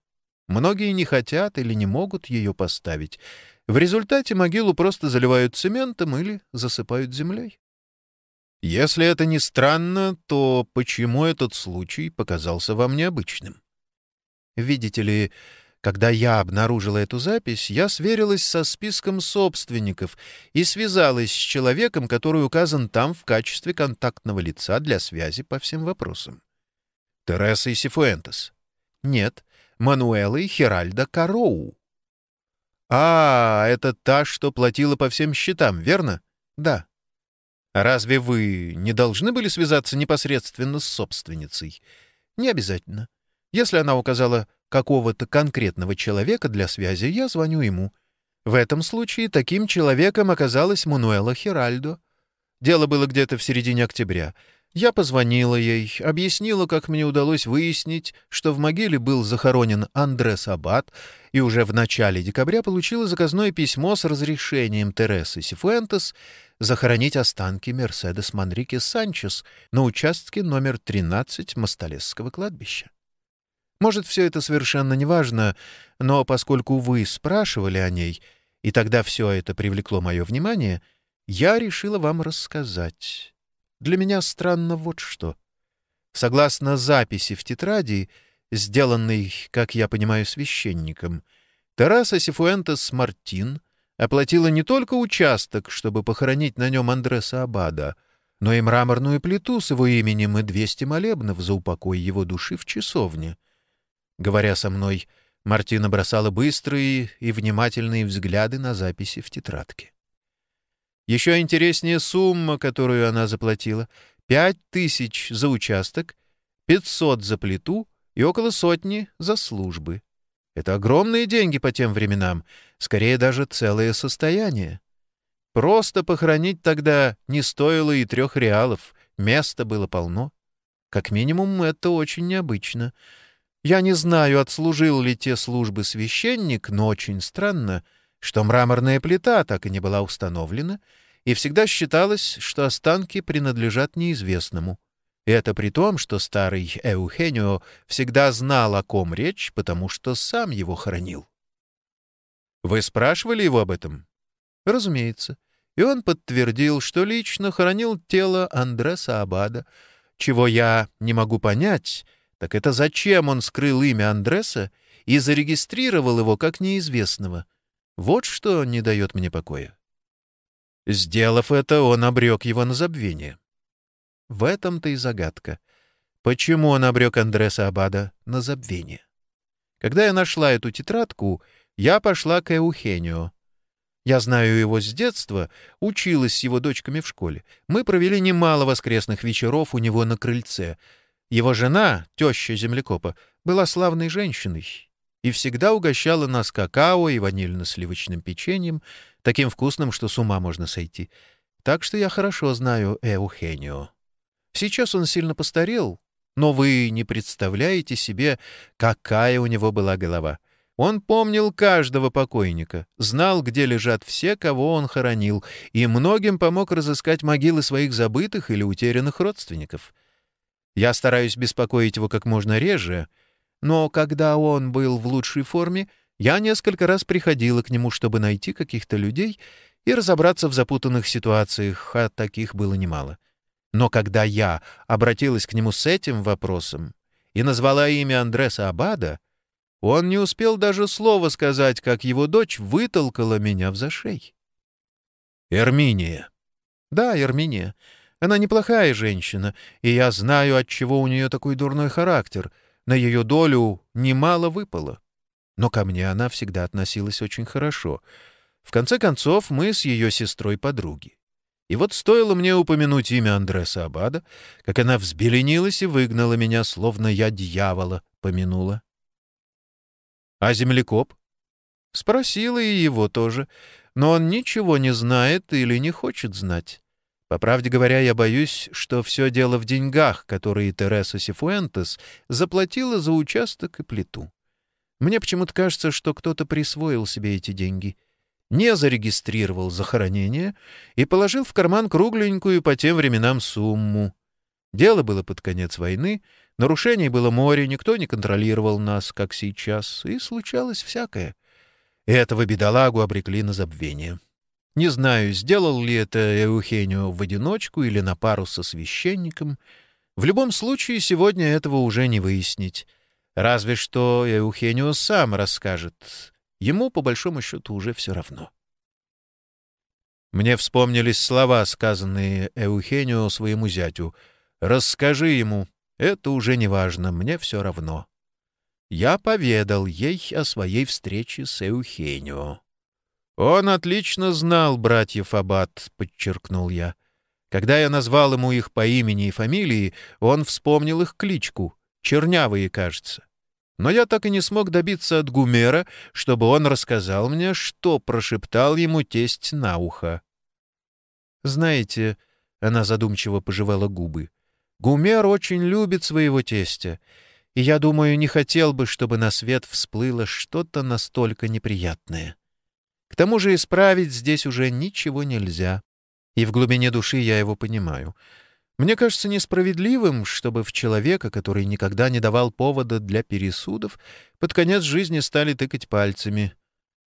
Многие не хотят или не могут ее поставить. В результате могилу просто заливают цементом или засыпают землей. Если это не странно, то почему этот случай показался вам необычным? Видите ли, когда я обнаружила эту запись, я сверилась со списком собственников и связалась с человеком, который указан там в качестве контактного лица для связи по всем вопросам. Тереса Сифуэнтес. Нет, Мануэла и Хиральда Кароу. А, это та, что платила по всем счетам, верно? Да. Разве вы не должны были связаться непосредственно с собственницей? Не обязательно. Если она указала какого-то конкретного человека для связи, я звоню ему. В этом случае таким человеком оказалась Мануэла Хиральдо. Дело было где-то в середине октября. Я позвонила ей, объяснила, как мне удалось выяснить, что в могиле был захоронен Андрес Аббат, и уже в начале декабря получила заказное письмо с разрешением Тересы Сифуэнтес захоронить останки Мерседес Манрике Санчес на участке номер 13 Мостолесского кладбища. Может, все это совершенно неважно, но поскольку вы спрашивали о ней, и тогда все это привлекло мое внимание, я решила вам рассказать. Для меня странно вот что. Согласно записи в тетради, сделанной, как я понимаю, священником, Тераса Сифуэнтес Мартин оплатила не только участок, чтобы похоронить на нем Андреса Абада, но и мраморную плиту с его именем и 200 молебнов за упокой его души в часовне — Говоря со мной, Мартина бросала быстрые и внимательные взгляды на записи в тетрадке. Еще интереснее сумма, которую она заплатила — пять тысяч за участок, пятьсот за плиту и около сотни за службы. Это огромные деньги по тем временам, скорее даже целое состояние. Просто похоронить тогда не стоило и трех реалов, места было полно. Как минимум, это очень необычно — я не знаю, отслужил ли те службы священник, но очень странно, что мраморная плита так и не была установлена, и всегда считалось, что останки принадлежат неизвестному. И это при том, что старый Эухенио всегда знал, о ком речь, потому что сам его хоронил. Вы спрашивали его об этом? Разумеется. И он подтвердил, что лично хоронил тело Андреса Абада, чего я не могу понять — так это зачем он скрыл имя Андреса и зарегистрировал его как неизвестного? Вот что не дает мне покоя. Сделав это, он обрек его на забвение. В этом-то и загадка. Почему он обрек Андреса Абада на забвение? Когда я нашла эту тетрадку, я пошла к Эухенио. Я знаю его с детства, училась с его дочками в школе. Мы провели немало воскресных вечеров у него на крыльце. Его жена, теща землекопа, была славной женщиной и всегда угощала нас какао и ванильно-сливочным печеньем, таким вкусным, что с ума можно сойти. Так что я хорошо знаю Эухенио. Сейчас он сильно постарел, но вы не представляете себе, какая у него была голова. Он помнил каждого покойника, знал, где лежат все, кого он хоронил, и многим помог разыскать могилы своих забытых или утерянных родственников. Я стараюсь беспокоить его как можно реже, но когда он был в лучшей форме, я несколько раз приходила к нему, чтобы найти каких-то людей и разобраться в запутанных ситуациях, а таких было немало. — но когда я обратилась к нему с этим вопросом и назвала имя Андреса Абада, он не успел даже слова сказать, как его дочь вытолкала меня в зашей. Эрминия. Да, Эрминия. Она неплохая женщина, и я знаю, от чего у нее такой дурной характер. На ее долю немало выпало. Но ко мне она всегда относилась очень хорошо. В конце концов, мы с ее сестрой подруги. И вот стоило мне упомянуть имя Андреса Абада, как она взбеленилась и выгнала меня, словно я дьявола помянула. А землекоп? Спросила и его тоже, но он ничего не знает или не хочет знать. По правде говоря, я боюсь, что все дело в деньгах, которые Тереса Сифуэнтес заплатила за участок и плиту. Мне почему-то кажется, что кто-то присвоил себе эти деньги — не зарегистрировал захоронение и положил в карман кругленькую по тем временам сумму. Дело было под конец войны, нарушений было море, никто не контролировал нас, как сейчас, и случалось всякое. И этого бедолагу обрекли на забвение. Не знаю, сделал ли это Эухенио в одиночку или на пару со священником. В любом случае, сегодня этого уже не выяснить. Разве что Эухенио сам расскажет, Ему, по большому счету, уже все равно. Мне вспомнились слова, сказанные Эухенио своему зятю. «Расскажи ему, это уже не важно, мне все равно». Я поведал ей о своей встрече с Эухенио. «Он отлично знал братьев Аббат», — подчеркнул я. Когда я назвал ему их по имени и фамилии, он вспомнил их кличку — Чернявые, кажется. Но я так и не смог добиться от Гумера, чтобы он рассказал мне, что прошептал ему тесть на ухо. «Знаете...» — она задумчиво пожевала губы. «Гумер очень любит своего тестя, и я думаю, не хотел бы, чтобы на свет всплыло что-то настолько неприятное. К тому же исправить здесь уже ничего нельзя, и в глубине души я его понимаю». Мне кажется несправедливым, чтобы в человека, который никогда не давал повода для пересудов, под конец жизни стали тыкать пальцами.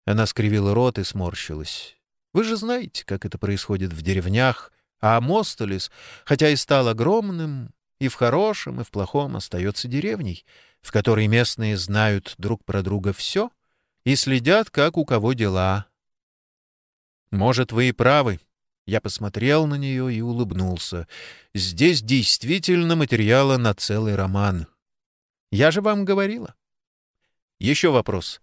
Она скривила рот и сморщилась. Вы же знаете, как это происходит в деревнях, а Мостолес, хотя и стал огромным, и в хорошем, и в плохом остается деревней, в которой местные знают друг про друга все и следят, как у кого дела. Может, вы и правы, я посмотрел на нее и улыбнулся. Здесь действительно материала на целый роман. Я же вам говорила. Еще вопрос.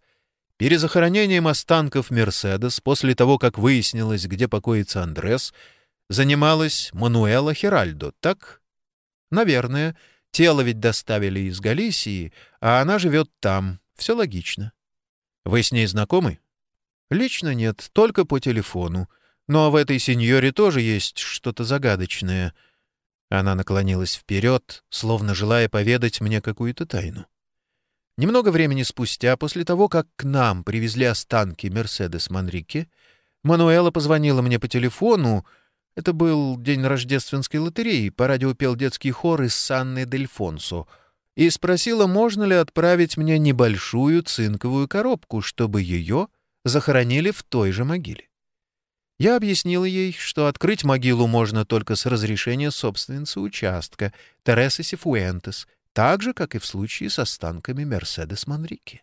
Перезахоронением останков «Мерседес» после того, как выяснилось, где покоится Андрес, занималась Мануэла Хиральдо, так? Наверное. Тело ведь доставили из Галисии, а она живет там. Все логично. Вы с ней знакомы? Лично нет, только по телефону. Но в этой сеньоре тоже есть что-то загадочное. Она наклонилась вперед, словно желая поведать мне какую-то тайну. Немного времени спустя, после того, как к нам привезли останки Мерседес Манрике, Мануэла позвонила мне по телефону. Это был день рождественской лотереи, по радио пел детский хор из Санны Дельфонсо — и спросила, можно ли отправить мне небольшую цинковую коробку, чтобы ее захоронили в той же могиле. Я объяснила ей, что открыть могилу можно только с разрешения собственницы участка, Тересы Сифуэнтес, так же, как и в случае с останками Мерседес Манрике.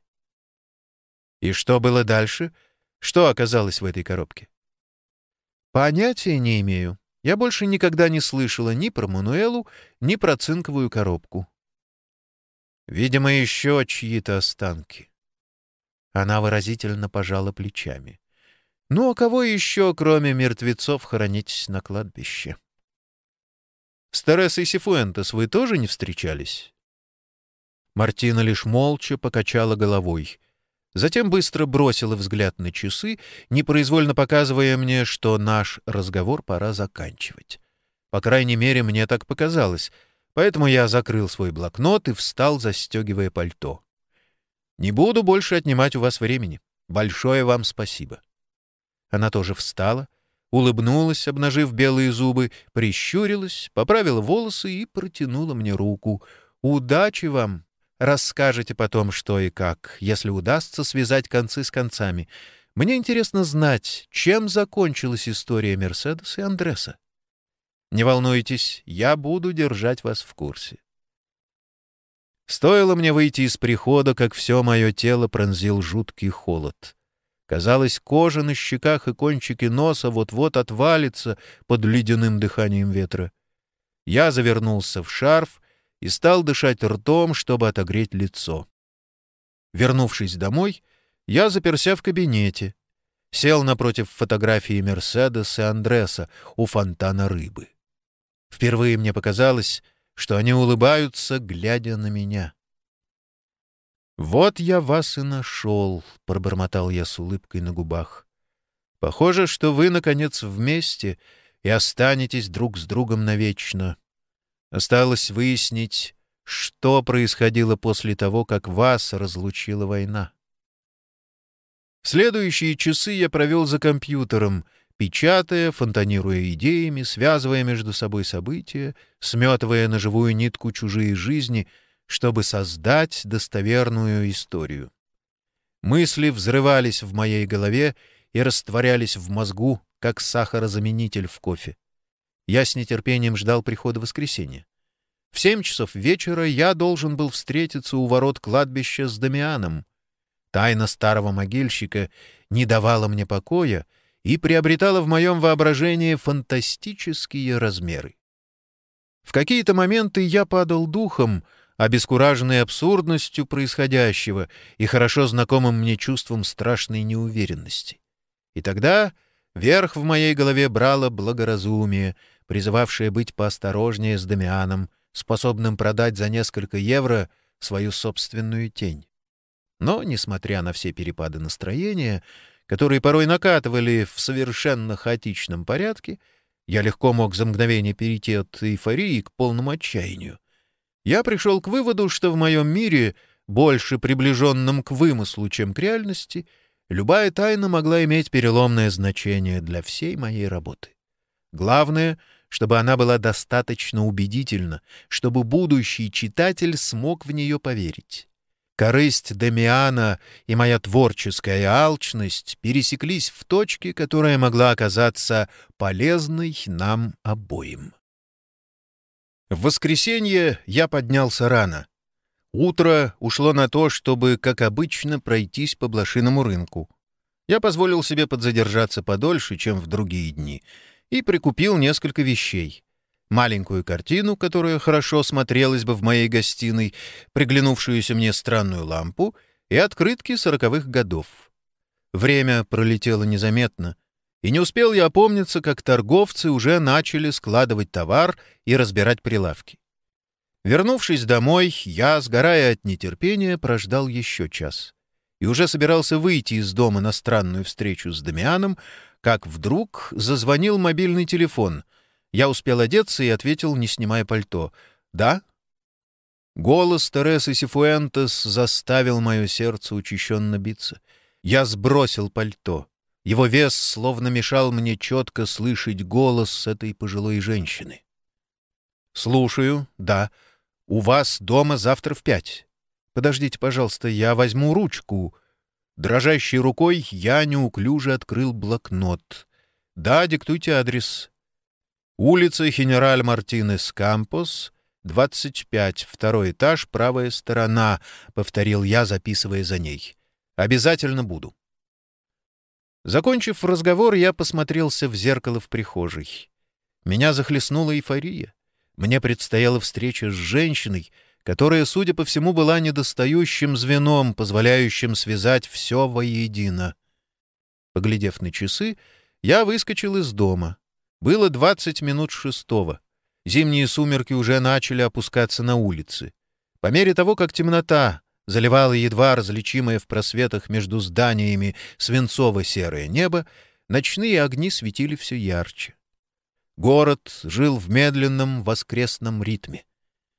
И что было дальше? Что оказалось в этой коробке? Понятия не имею. Я больше никогда не слышала ни про Мануэлу, ни про цинковую коробку. Видимо, еще чьи-то останки. Она выразительно пожала плечами. Ну, а кого еще, кроме мертвецов, хоронить на кладбище? С Тересой Сифуэнтес вы тоже не встречались? Мартина лишь молча покачала головой. Затем быстро бросила взгляд на часы, непроизвольно показывая мне, что наш разговор пора заканчивать. По крайней мере, мне так показалось, поэтому я закрыл свой блокнот и встал, застегивая пальто. «Не буду больше отнимать у вас времени. Большое вам спасибо». Она тоже встала, улыбнулась, обнажив белые зубы, прищурилась, поправила волосы и протянула мне руку. «Удачи вам! Расскажете потом, что и как, если удастся связать концы с концами. Мне интересно знать, чем закончилась история Мерседес и Андреса. Не волнуйтесь, я буду держать вас в курсе». Стоило мне выйти из прихода, как все мое тело пронзил жуткий холод. Казалось, кожа на щеках и кончики носа вот-вот отвалится под ледяным дыханием ветра. Я завернулся в шарф и стал дышать ртом, чтобы отогреть лицо. Вернувшись домой, я заперся в кабинете, сел напротив фотографии Мерседес и Андреса у фонтана рыбы. Впервые мне показалось, что они улыбаются, глядя на меня. «Вот я вас и нашел», — пробормотал я с улыбкой на губах. «Похоже, что вы, наконец, вместе и останетесь друг с другом навечно. Осталось выяснить, что происходило после того, как вас разлучила война». Следующие часы я провел за компьютером, печатая, фонтанируя идеями, связывая между собой события, сметывая на живую нитку чужие жизни — чтобы создать достоверную историю. Мысли взрывались в моей голове и растворялись в мозгу, как сахарозаменитель в кофе. Я с нетерпением ждал прихода воскресенья. В семь часов вечера я должен был встретиться у ворот кладбища с Дамианом. Тайна старого могильщика не давала мне покоя и приобретала в моем воображении фантастические размеры. В какие-то моменты я падал духом — обескураженный абсурдностью происходящего и хорошо знакомым мне чувством страшной неуверенности. И тогда верх в моей голове брало благоразумие, призывавшее быть поосторожнее с Дамианом, способным продать за несколько евро свою собственную тень. Но, несмотря на все перепады настроения, которые порой накатывали в совершенно хаотичном порядке, я легко мог за мгновение перейти от эйфории к полному отчаянию я пришел к выводу, что в моем мире, больше приближенном к вымыслу, чем к реальности, любая тайна могла иметь переломное значение для всей моей работы. Главное, чтобы она была достаточно убедительна, чтобы будущий читатель смог в нее поверить. Корысть Демиана и моя творческая алчность пересеклись в точке, которая могла оказаться полезной нам обоим. В воскресенье я поднялся рано. Утро ушло на то, чтобы, как обычно, пройтись по блошиному рынку. Я позволил себе подзадержаться подольше, чем в другие дни, и прикупил несколько вещей. Маленькую картину, которая хорошо смотрелась бы в моей гостиной, приглянувшуюся мне странную лампу и открытки сороковых годов. Время пролетело незаметно — и не успел я опомниться, как торговцы уже начали складывать товар и разбирать прилавки. Вернувшись домой, я, сгорая от нетерпения, прождал еще час. И уже собирался выйти из дома на странную встречу с Дамианом, как вдруг зазвонил мобильный телефон. Я успел одеться и ответил, не снимая пальто. «Да?» Голос Тересы Сифуэнтес заставил мое сердце учащенно биться. Я сбросил пальто. Его вес словно мешал мне четко слышать голос этой пожилой женщины. «Слушаю, да. У вас дома завтра в пять. Подождите, пожалуйста, я возьму ручку». Дрожащей рукой я неуклюже открыл блокнот. «Да, диктуйте адрес». Улица Генераль Мартинес Кампос, 25, второй этаж, правая сторона», — повторил я, записывая за ней. «Обязательно буду». Закончив разговор, я посмотрелся в зеркало в прихожей. Меня захлестнула эйфория. Мне предстояла встреча с женщиной, которая, судя по всему, была недостающим звеном, позволяющим связать все воедино. Поглядев на часы, я выскочил из дома. Было двадцать минут шестого. Зимние сумерки уже начали опускаться на улицы. По мере того, как темнота заливала едва различимое в просветах между зданиями свинцово-серое небо, ночные огни светили все ярче. Город жил в медленном воскресном ритме.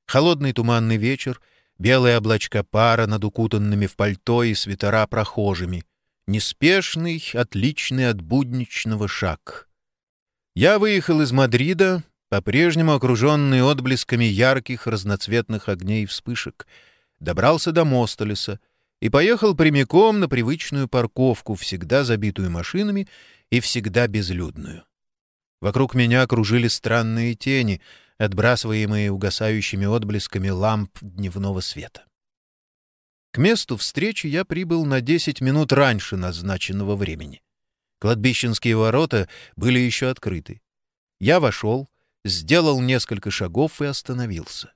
Холодный туманный вечер, белые облачка пара над укутанными в пальто и свитера прохожими, неспешный, отличный от будничного шаг. Я выехал из Мадрида, по-прежнему окруженный отблесками ярких разноцветных огней и вспышек, добрался до Мостолеса и поехал прямиком на привычную парковку, всегда забитую машинами и всегда безлюдную. Вокруг меня кружили странные тени, отбрасываемые угасающими отблесками ламп дневного света. К месту встречи я прибыл на 10 минут раньше назначенного времени. Кладбищенские ворота были еще открыты. Я вошел, сделал несколько шагов и остановился.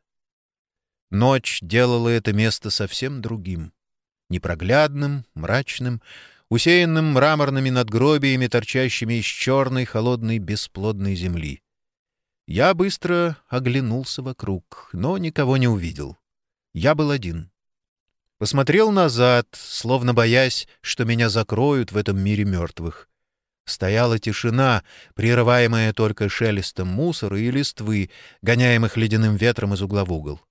Ночь делала это место совсем другим. Непроглядным, мрачным, усеянным мраморными надгробиями, торчащими из черной, холодной, бесплодной земли. Я быстро оглянулся вокруг, но никого не увидел. Я был один. Посмотрел назад, словно боясь, что меня закроют в этом мире мертвых. Стояла тишина, прерываемая только шелестом мусора и листвы, гоняемых ледяным ветром из угла в угол.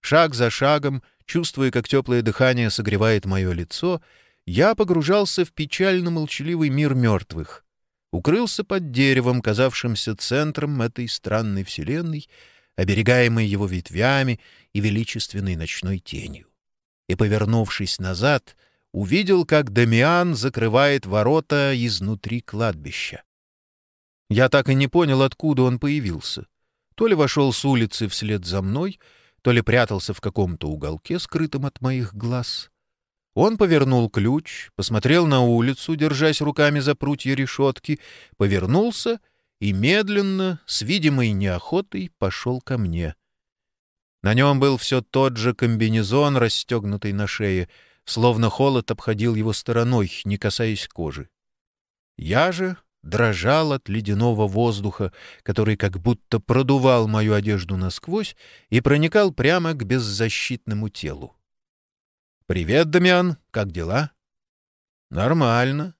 Шаг за шагом, чувствуя, как теплое дыхание согревает мое лицо, я погружался в печально-молчаливый мир мертвых. Укрылся под деревом, казавшимся центром этой странной вселенной, оберегаемой его ветвями и величественной ночной тенью. И, повернувшись назад, — увидел, как Дамиан закрывает ворота изнутри кладбища. Я так и не понял, откуда он появился. То ли вошел с улицы вслед за мной, то ли прятался в каком-то уголке, скрытом от моих глаз. Он повернул ключ, посмотрел на улицу, держась руками за прутья решетки, повернулся и медленно, с видимой неохотой, пошел ко мне. На нем был все тот же комбинезон, расстегнутый на шее — словно холод обходил его стороной, не касаясь кожи. Я же дрожал от ледяного воздуха, который как будто продувал мою одежду насквозь и проникал прямо к беззащитному телу. «Привет, Дамиан, как дела?» «Нормально.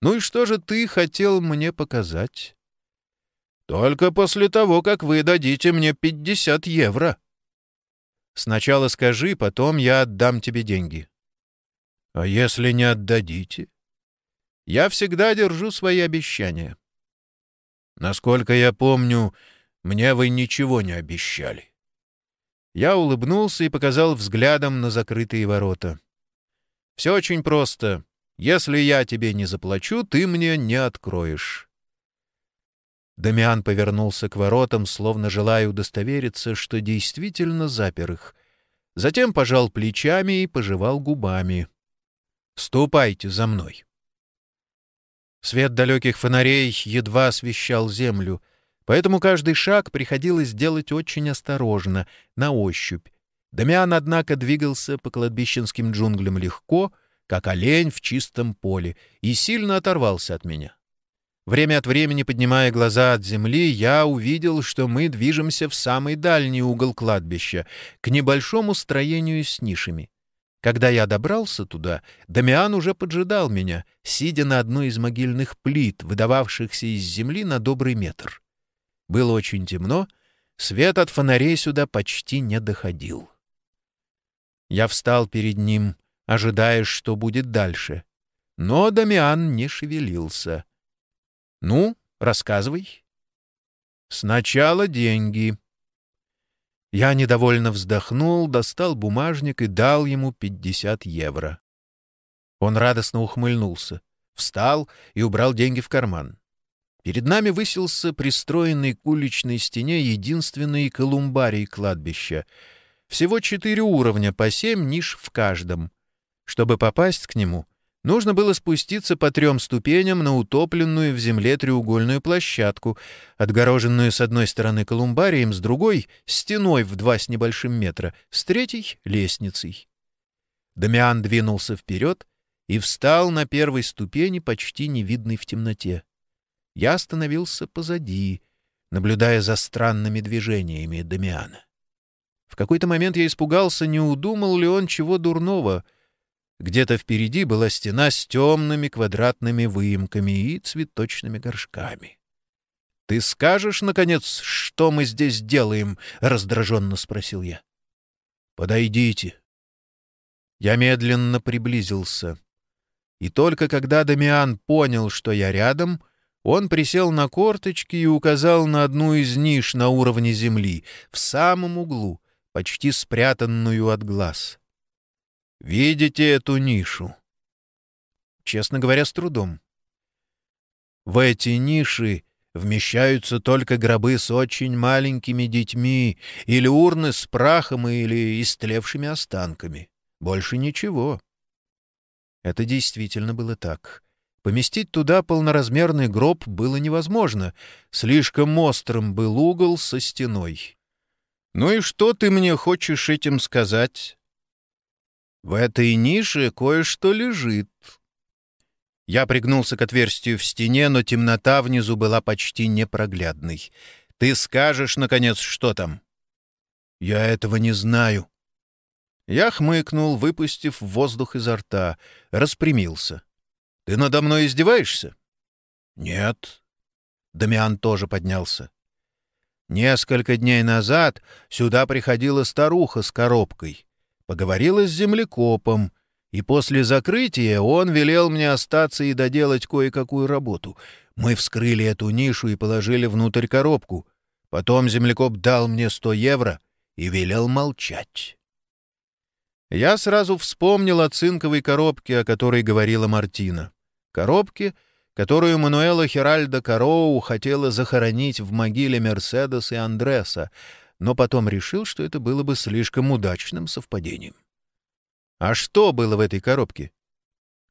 Ну и что же ты хотел мне показать?» «Только после того, как вы дадите мне пятьдесят евро». «Сначала скажи, потом я отдам тебе деньги». А если не отдадите? Я всегда держу свои обещания. Насколько я помню, мне вы ничего не обещали. Я улыбнулся и показал взглядом на закрытые ворота. Все очень просто. Если я тебе не заплачу, ты мне не откроешь. Дамиан повернулся к воротам, словно желая удостовериться, что действительно запер их. Затем пожал плечами и пожевал губами. Ступайте за мной. Свет далеких фонарей едва освещал землю, поэтому каждый шаг приходилось делать очень осторожно, на ощупь. Дамиан, однако, двигался по кладбищенским джунглям легко, как олень в чистом поле, и сильно оторвался от меня. Время от времени, поднимая глаза от земли, я увидел, что мы движемся в самый дальний угол кладбища, к небольшому строению с нишами. Когда я добрался туда, Дамиан уже поджидал меня, сидя на одной из могильных плит, выдававшихся из земли на добрый метр. Было очень темно, свет от фонарей сюда почти не доходил. Я встал перед ним, ожидая, что будет дальше. Но Дамиан не шевелился. «Ну, рассказывай». «Сначала деньги», я недовольно вздохнул, достал бумажник и дал ему 50 евро. Он радостно ухмыльнулся, встал и убрал деньги в карман. Перед нами высился пристроенный к уличной стене единственный колумбарий кладбища. Всего четыре уровня, по семь ниш в каждом. Чтобы попасть к нему, Нужно было спуститься по трем ступеням на утопленную в земле треугольную площадку, отгороженную с одной стороны колумбарием, с другой — стеной в два с небольшим метра, с третьей — лестницей. Дамиан двинулся вперед и встал на первой ступени, почти невидной в темноте. Я остановился позади, наблюдая за странными движениями Дамиана. В какой-то момент я испугался, не удумал ли он чего дурного — где-то впереди была стена с темными квадратными выемками и цветочными горшками. — Ты скажешь, наконец, что мы здесь делаем? — раздраженно спросил я. — Подойдите. Я медленно приблизился. И только когда Дамиан понял, что я рядом, он присел на корточки и указал на одну из ниш на уровне земли, в самом углу, почти спрятанную от глаз. Видите эту нишу? Честно говоря, с трудом. В эти ниши вмещаются только гробы с очень маленькими детьми или урны с прахом или истлевшими останками. Больше ничего. Это действительно было так. Поместить туда полноразмерный гроб было невозможно. Слишком острым был угол со стеной. «Ну и что ты мне хочешь этим сказать?» В этой нише кое-что лежит. Я пригнулся к отверстию в стене, но темнота внизу была почти непроглядной. Ты скажешь, наконец, что там? Я этого не знаю. Я хмыкнул, выпустив воздух изо рта, распрямился. Ты надо мной издеваешься? Нет. Дамиан тоже поднялся. Несколько дней назад сюда приходила старуха с коробкой поговорила с землекопом, и после закрытия он велел мне остаться и доделать кое-какую работу. Мы вскрыли эту нишу и положили внутрь коробку. Потом землекоп дал мне сто евро и велел молчать. Я сразу вспомнил о цинковой коробке, о которой говорила Мартина. Коробке, которую Мануэла Хиральда Кароу хотела захоронить в могиле Мерседес и Андреса, но потом решил, что это было бы слишком удачным совпадением. А что было в этой коробке?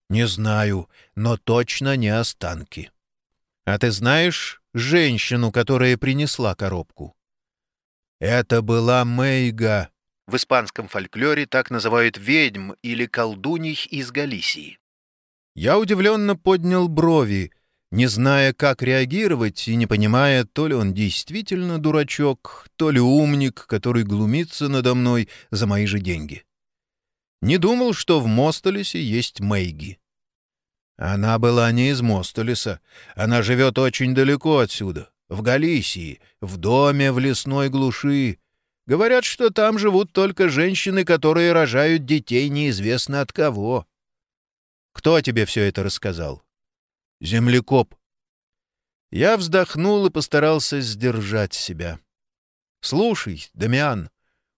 Не знаю, но точно не останки. А ты знаешь женщину, которая принесла коробку? Это была Мейга. В испанском фольклоре так называют ведьм или колдуней из Галисии. Я удивленно поднял брови, не зная, как реагировать и не понимая, то ли он действительно дурачок, то ли умник, который глумится надо мной за мои же деньги. Не думал, что в Мостолесе есть Мэйги. Она была не из Мостолеса. Она живет очень далеко отсюда, в Галисии, в доме в лесной глуши. Говорят, что там живут только женщины, которые рожают детей неизвестно от кого. Кто тебе все это рассказал? Землекоп. Я вздохнул и постарался сдержать себя. «Слушай, Дамиан,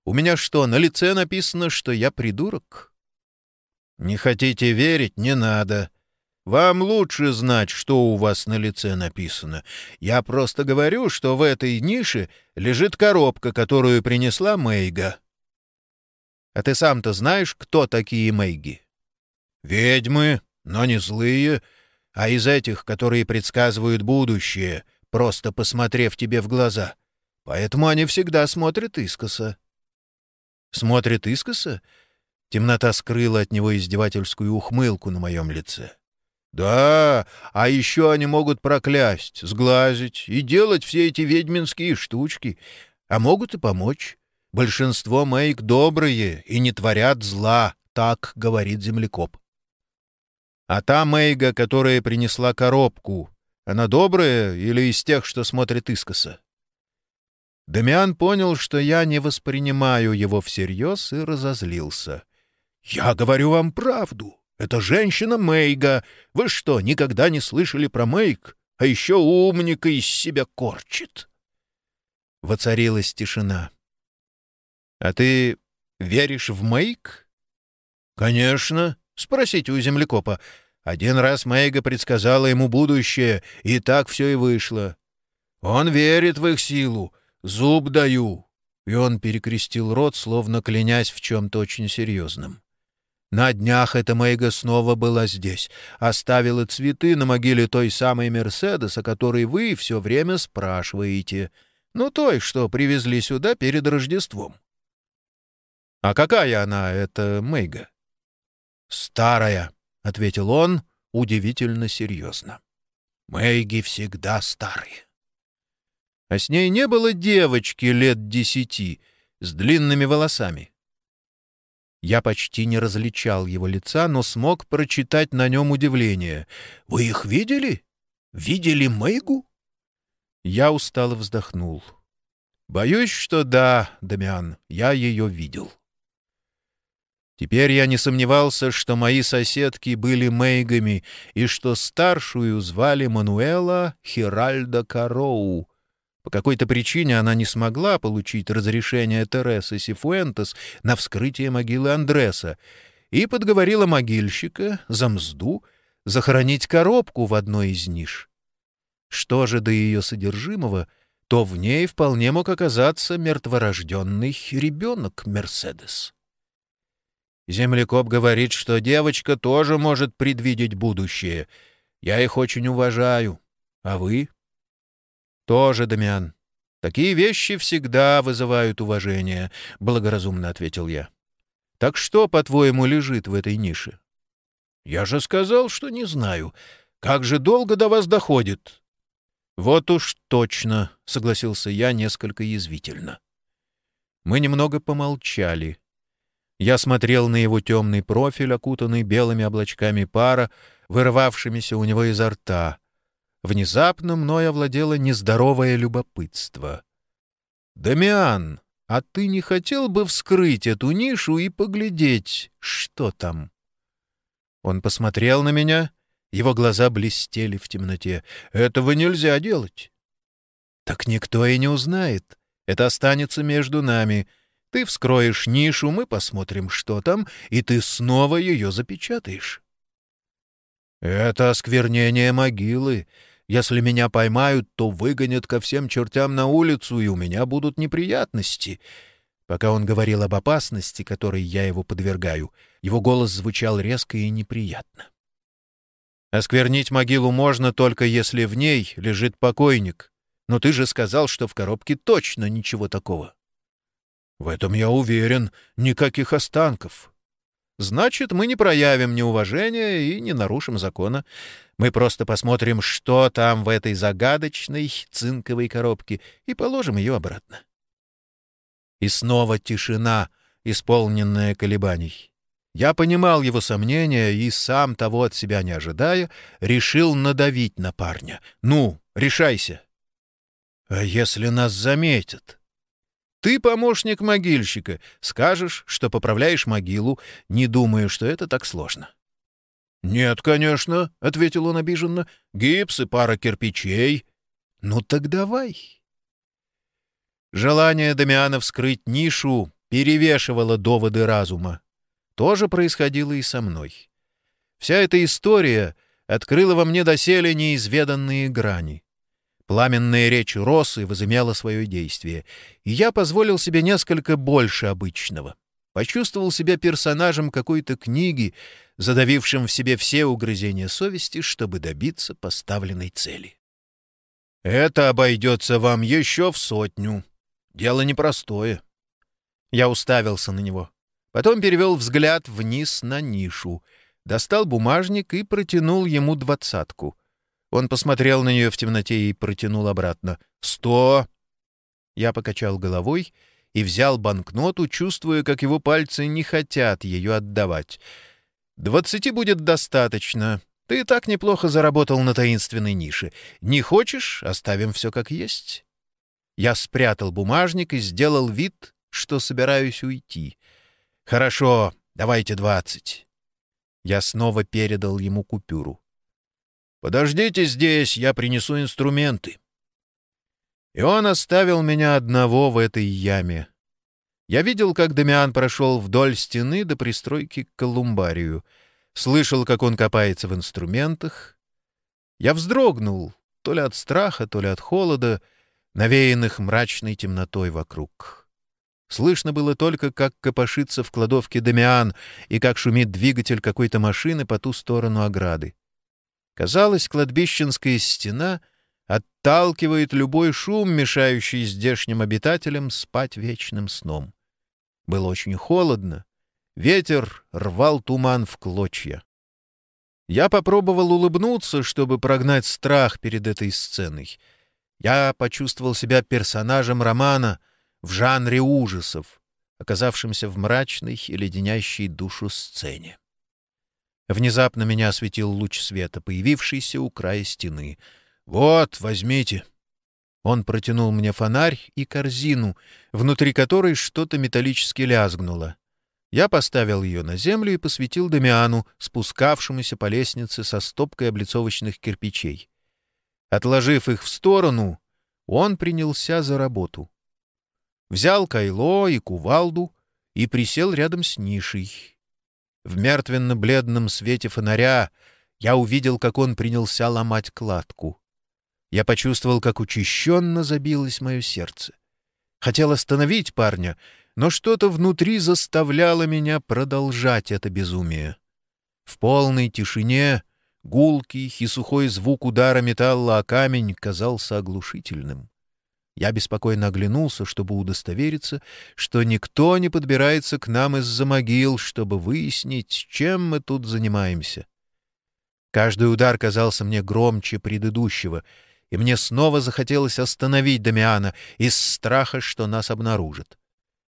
у меня что, на лице написано, что я придурок?» «Не хотите верить? Не надо. Вам лучше знать, что у вас на лице написано. Я просто говорю, что в этой нише лежит коробка, которую принесла Мэйга». «А ты сам-то знаешь, кто такие Мэйги?» «Ведьмы, но не злые, а из этих, которые предсказывают будущее, просто посмотрев тебе в глаза. Поэтому они всегда смотрят искоса. Смотрят искоса? Темнота скрыла от него издевательскую ухмылку на моем лице. Да, а еще они могут проклясть, сглазить и делать все эти ведьминские штучки, а могут и помочь. Большинство моих добрые и не творят зла, так говорит землекоп. А та Мейга, которая принесла коробку, она добрая или из тех, что смотрит искоса? Дамиан понял, что я не воспринимаю его всерьез и разозлился. «Я говорю вам правду. Это женщина Мейга. Вы что, никогда не слышали про Мейг? А еще умника из себя корчит». Воцарилась тишина. «А ты веришь в Мейг?» «Конечно. Спросите у землекопа. Один раз Мэйга предсказала ему будущее, и так все и вышло. Он верит в их силу. Зуб даю. И он перекрестил рот, словно клянясь в чем-то очень серьезном. На днях эта Мэйга снова была здесь. Оставила цветы на могиле той самой Мерседес, о которой вы все время спрашиваете. Ну, той, что привезли сюда перед Рождеством. А какая она, эта Мэйга? Старая, — ответил он удивительно серьезно. Мэйги всегда старые. А с ней не было девочки лет десяти с длинными волосами. Я почти не различал его лица, но смог прочитать на нем удивление. «Вы их видели? Видели Мэйгу?» Я устало вздохнул. «Боюсь, что да, Дамиан, я ее видел». Теперь я не сомневался, что мои соседки были Мэйгами и что старшую звали Мануэла Хиральда Кароу, по какой-то причине она не смогла получить разрешение Тересы Сифуэнтес на вскрытие могилы Андреса и подговорила могильщика за мзду захоронить коробку в одной из ниш. Что же до ее содержимого, то в ней вполне мог оказаться мертворожденный ребенок Мерседес. Землекоп говорит, что девочка тоже может предвидеть будущее. Я их очень уважаю. А вы? «Тоже, Дамиан. Такие вещи всегда вызывают уважение», — благоразумно ответил я. «Так что, по-твоему, лежит в этой нише?» «Я же сказал, что не знаю. Как же долго до вас доходит?» «Вот уж точно», — согласился я несколько язвительно. Мы немного помолчали. Я смотрел на его темный профиль, окутанный белыми облачками пара, вырывавшимися у него изо рта. Внезапно мной овладело нездоровое любопытство. «Дамиан, а ты не хотел бы вскрыть эту нишу и поглядеть, что там?» Он посмотрел на меня, его глаза блестели в темноте. «Этого нельзя делать». «Так никто и не узнает. Это останется между нами. Ты вскроешь нишу, мы посмотрим, что там, и ты снова ее запечатаешь». «Это осквернение могилы. Если меня поймают, то выгонят ко всем чертям на улицу, и у меня будут неприятности». Пока он говорил об опасности, которой я его подвергаю, его голос звучал резко и неприятно. «Осквернить могилу можно только если в ней лежит покойник. Но ты же сказал, что в коробке точно ничего такого». «В этом я уверен. Никаких останков. Значит, мы не проявим неуважения и не нарушим закона. Мы просто посмотрим, что там в этой загадочной цинковой коробке, и положим ее обратно. И снова тишина, исполненная колебаний. Я понимал его сомнения и, сам того от себя не ожидая, решил надавить на парня. «Ну, решайся!» «А если нас заметят?» Ты помощник могильщика, скажешь, что поправляешь могилу, не думая, что это так сложно. — Нет, конечно, — ответил он обиженно, — гипс и пара кирпичей. — Ну так давай. Желание Дамиана вскрыть нишу перевешивало доводы разума. То же происходило и со мной. Вся эта история открыла во мне доселе неизведанные грани. Пламенная речь Росы возымела свое действие, и я позволил себе несколько больше обычного. Почувствовал себя персонажем какой-то книги, задавившим в себе все угрызения совести, чтобы добиться поставленной цели. «Это обойдется вам еще в сотню. Дело непростое». Я уставился на него. Потом перевел взгляд вниз на нишу, достал бумажник и протянул ему двадцатку — он посмотрел на нее в темноте и протянул обратно. «Сто!» Я покачал головой и взял банкноту, чувствуя, как его пальцы не хотят ее отдавать. «Двадцати будет достаточно. Ты и так неплохо заработал на таинственной нише. Не хочешь — оставим все как есть». Я спрятал бумажник и сделал вид, что собираюсь уйти. «Хорошо, давайте двадцать». Я снова передал ему купюру. «Подождите здесь, я принесу инструменты». И он оставил меня одного в этой яме. Я видел, как Дамиан прошел вдоль стены до пристройки к колумбарию. Слышал, как он копается в инструментах. Я вздрогнул, то ли от страха, то ли от холода, навеянных мрачной темнотой вокруг. Слышно было только, как копошится в кладовке Дамиан и как шумит двигатель какой-то машины по ту сторону ограды. Казалось, кладбищенская стена отталкивает любой шум, мешающий здешним обитателям спать вечным сном. Было очень холодно. Ветер рвал туман в клочья. Я попробовал улыбнуться, чтобы прогнать страх перед этой сценой. Я почувствовал себя персонажем романа — в жанре ужасов, оказавшимся в мрачной и леденящей душу сцене. Внезапно меня осветил луч света, появившийся у края стены. «Вот, возьмите!» Он протянул мне фонарь и корзину, внутри которой что-то металлически лязгнуло. Я поставил ее на землю и посветил Дамиану, спускавшемуся по лестнице со стопкой облицовочных кирпичей. Отложив их в сторону, он принялся за работу взял кайло и кувалду и присел рядом с нишей. В мертвенно-бледном свете фонаря я увидел, как он принялся ломать кладку. Я почувствовал, как учащенно забилось мое сердце. Хотел остановить парня, но что-то внутри заставляло меня продолжать это безумие. В полной тишине гулкий и сухой звук удара металла о камень казался оглушительным. Я беспокойно оглянулся, чтобы удостовериться, что никто не подбирается к нам из-за могил, чтобы выяснить, чем мы тут занимаемся. Каждый удар казался мне громче предыдущего, и мне снова захотелось остановить Дамиана из страха, что нас обнаружат.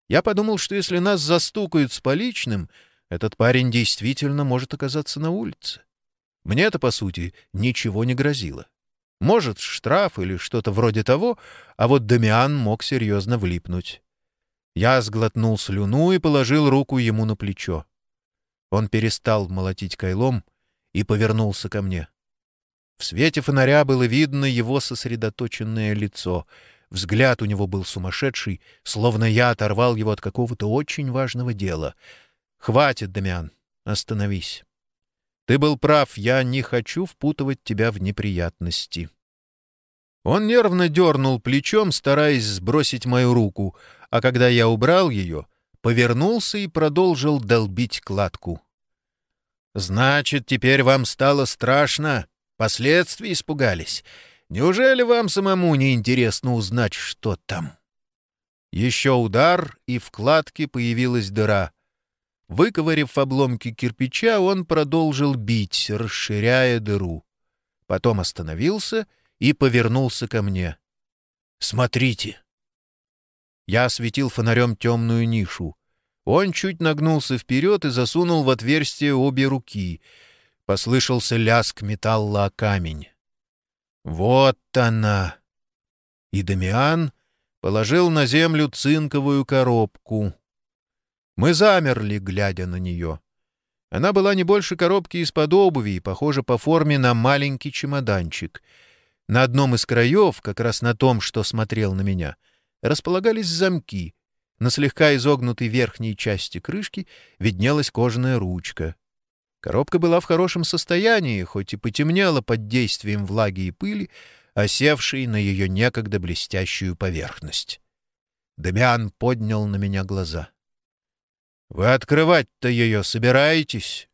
Я подумал, что если нас застукают с поличным, этот парень действительно может оказаться на улице. мне это, по сути, ничего не грозило. Может, штраф или что-то вроде того, а вот Дамиан мог серьезно влипнуть. Я сглотнул слюну и положил руку ему на плечо. Он перестал молотить кайлом и повернулся ко мне. В свете фонаря было видно его сосредоточенное лицо. Взгляд у него был сумасшедший, словно я оторвал его от какого-то очень важного дела. «Хватит, Дамиан, остановись». Ты был прав, я не хочу впутывать тебя в неприятности. Он нервно дернул плечом, стараясь сбросить мою руку, а когда я убрал ее, повернулся и продолжил долбить кладку. «Значит, теперь вам стало страшно? Последствий испугались? Неужели вам самому не интересно узнать, что там?» Еще удар, и в кладке появилась дыра. Выковырив обломки кирпича, он продолжил бить, расширяя дыру. Потом остановился и повернулся ко мне. «Смотрите!» Я осветил фонарем темную нишу. Он чуть нагнулся вперед и засунул в отверстие обе руки. Послышался лязг металла о камень. «Вот она!» И Дамиан положил на землю цинковую коробку — мы замерли, глядя на нее. Она была не больше коробки из-под обуви и похожа по форме на маленький чемоданчик. На одном из краев, как раз на том, что смотрел на меня, располагались замки. На слегка изогнутой верхней части крышки виднелась кожаная ручка. Коробка была в хорошем состоянии, хоть и потемнела под действием влаги и пыли, осевшей на ее некогда блестящую поверхность. Дамиан поднял на меня глаза — вы открывать-то ее собираетесь?»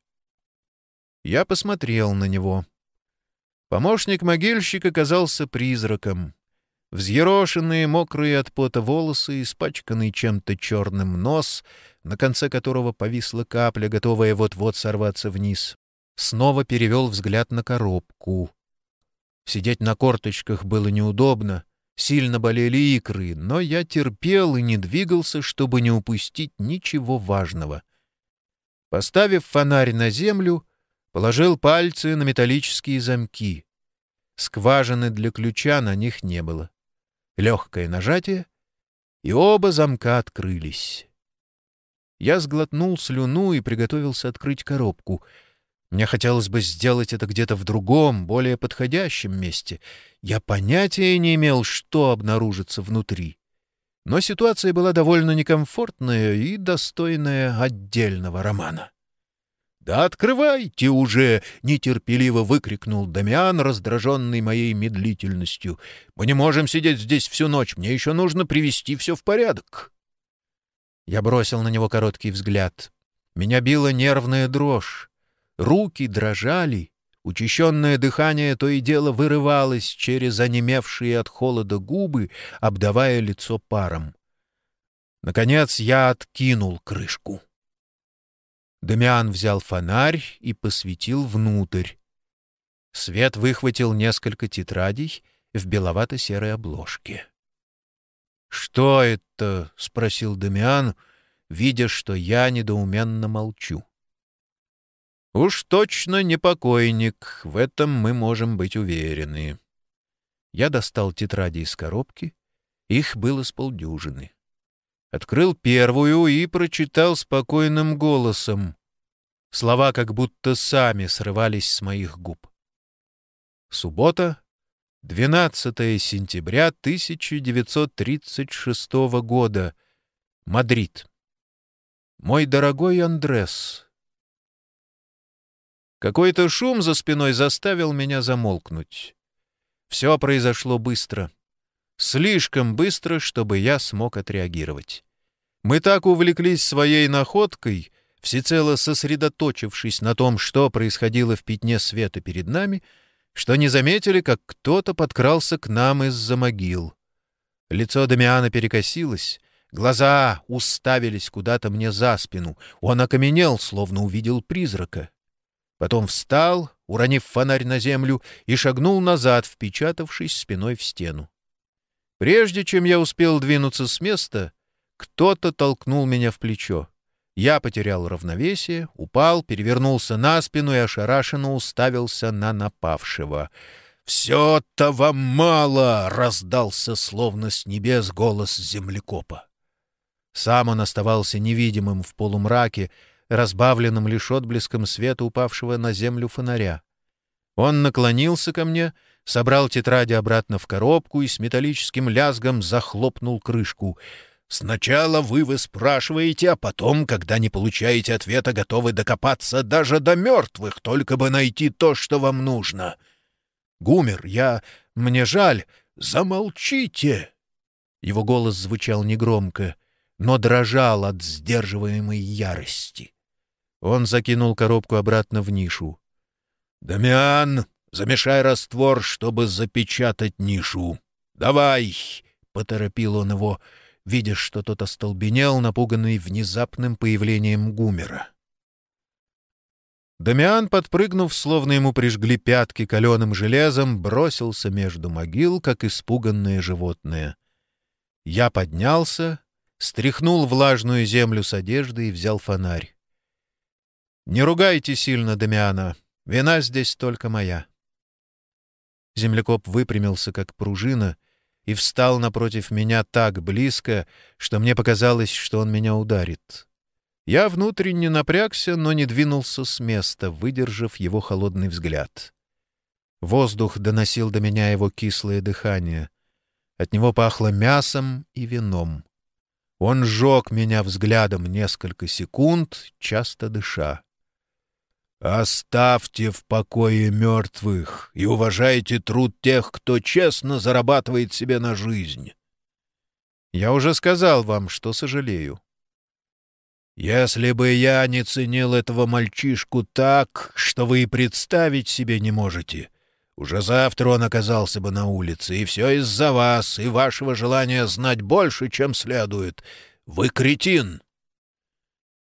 Я посмотрел на него. Помощник могильщика казался призраком. Взъерошенные, мокрые от пота волосы, испачканный чем-то черным нос, на конце которого повисла капля, готовая вот-вот сорваться вниз, снова перевел взгляд на коробку. Сидеть на корточках было неудобно, Сильно болели икры, но я терпел и не двигался, чтобы не упустить ничего важного. Поставив фонарь на землю, положил пальцы на металлические замки. Скважины для ключа на них не было. Легкое нажатие, и оба замка открылись. Я сглотнул слюну и приготовился открыть коробку — мне хотелось бы сделать это где-то в другом, более подходящем месте. Я понятия не имел, что обнаружится внутри. Но ситуация была довольно некомфортная и достойная отдельного романа. «Да открывайте уже!» — нетерпеливо выкрикнул Дамиан, раздраженный моей медлительностью. «Мы не можем сидеть здесь всю ночь, мне еще нужно привести все в порядок». Я бросил на него короткий взгляд. Меня била нервная дрожь. Руки дрожали, учащенное дыхание то и дело вырывалось через онемевшие от холода губы, обдавая лицо паром. Наконец я откинул крышку. Дамиан взял фонарь и посветил внутрь. Свет выхватил несколько тетрадей в беловато-серой обложке. «Что это?» — спросил Дамиан, видя, что я недоуменно молчу. «Уж точно не покойник, в этом мы можем быть уверены». Я достал тетради из коробки, их было с полдюжины. Открыл первую и прочитал спокойным голосом. Слова как будто сами срывались с моих губ. Суббота, 12 сентября 1936 года. Мадрид. Мой дорогой Андрес. Какой-то шум за спиной заставил меня замолкнуть. Все произошло быстро. Слишком быстро, чтобы я смог отреагировать. Мы так увлеклись своей находкой, всецело сосредоточившись на том, что происходило в пятне света перед нами, что не заметили, как кто-то подкрался к нам из-за могил. Лицо Дамиана перекосилось, глаза уставились куда-то мне за спину. Он окаменел, словно увидел призрака. Потом встал, уронив фонарь на землю, и шагнул назад, впечатавшись спиной в стену. Прежде чем я успел двинуться с места, кто-то толкнул меня в плечо. Я потерял равновесие, упал, перевернулся на спину и ошарашенно уставился на напавшего. «Все-то вам мало!» — раздался словно с небес голос землекопа. Сам он оставался невидимым в полумраке, разбавленным лишь отблеском света упавшего на землю фонаря. Он наклонился ко мне — собрал тетради обратно в коробку и с металлическим лязгом захлопнул крышку. «Сначала вы выспрашиваете, а потом, когда не получаете ответа, готовы докопаться даже до мертвых, только бы найти то, что вам нужно. Гумер, я... мне жаль. Замолчите!» Его голос звучал негромко, но дрожал от сдерживаемой ярости. Он закинул коробку обратно в нишу. «Дамиан, Замешай раствор, чтобы запечатать нишу. Давай!» — поторопил он его, видя, что тот остолбенел, напуганный внезапным появлением Гумера. Дамиан, подпрыгнув, словно ему прижгли пятки каленым железом, бросился между могил, как испуганное животное. Я поднялся, стряхнул влажную землю с одежды и взял фонарь. «Не ругайте сильно Дамиана, вина здесь только моя». Землекоп выпрямился, как пружина, и встал напротив меня так близко, что мне показалось, что он меня ударит. Я внутренне напрягся, но не двинулся с места, выдержав его холодный взгляд. Воздух доносил до меня его кислое дыхание. От него пахло мясом и вином. Он сжег меня взглядом несколько секунд, часто дыша. Оставьте в покое мертвых и уважайте труд тех, кто честно зарабатывает себе на жизнь. Я уже сказал вам, что сожалею. Если бы я не ценил этого мальчишку так, что вы и представить себе не можете, уже завтра он оказался бы на улице, и все из-за вас и вашего желания знать больше, чем следует. Вы кретин.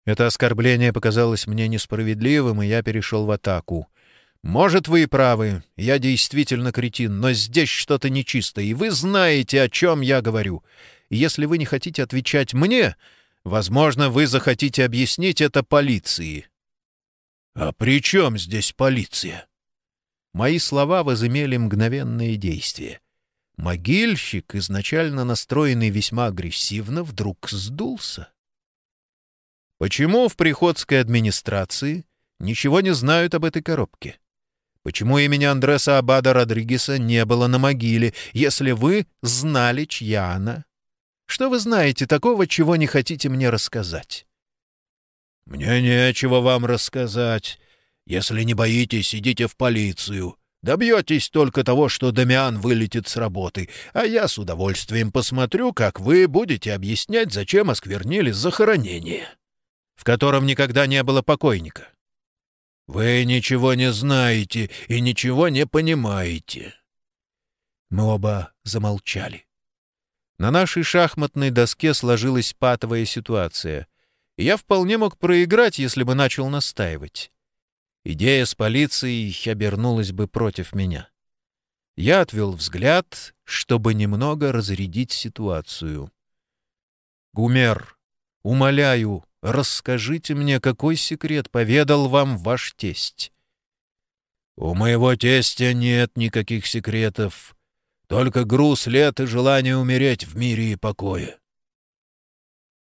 Это оскорбление показалось мне несправедливым, и я перешел в атаку. «Может, вы и правы, я действительно кретин, но здесь что-то нечисто, и вы знаете, о чем я говорю. если вы не хотите отвечать мне, возможно, вы захотите объяснить это полиции». «А при чем здесь полиция?» Мои слова возымели мгновенное действие. Могильщик, изначально настроенный весьма агрессивно, вдруг сдулся. Почему в приходской администрации ничего не знают об этой коробке? Почему имени Андреса Абада Родригеса не было на могиле, если вы знали, чья она? Что вы знаете такого, чего не хотите мне рассказать? Мне нечего вам рассказать. Если не боитесь, идите в полицию. Добьетесь только того, что Дамиан вылетит с работы, а я с удовольствием посмотрю, как вы будете объяснять, зачем осквернили захоронение, в котором никогда не было покойника. Вы ничего не знаете и ничего не понимаете. Мы оба замолчали. На нашей шахматной доске сложилась патовая ситуация, и я вполне мог проиграть, если бы начал настаивать. Идея с полицией обернулась бы против меня. Я отвел взгляд, чтобы немного разрядить ситуацию. «Гумер, умоляю, расскажите мне, какой секрет поведал вам ваш тесть?» «У моего тестя нет никаких секретов, только груз лет и желание умереть в мире и покое».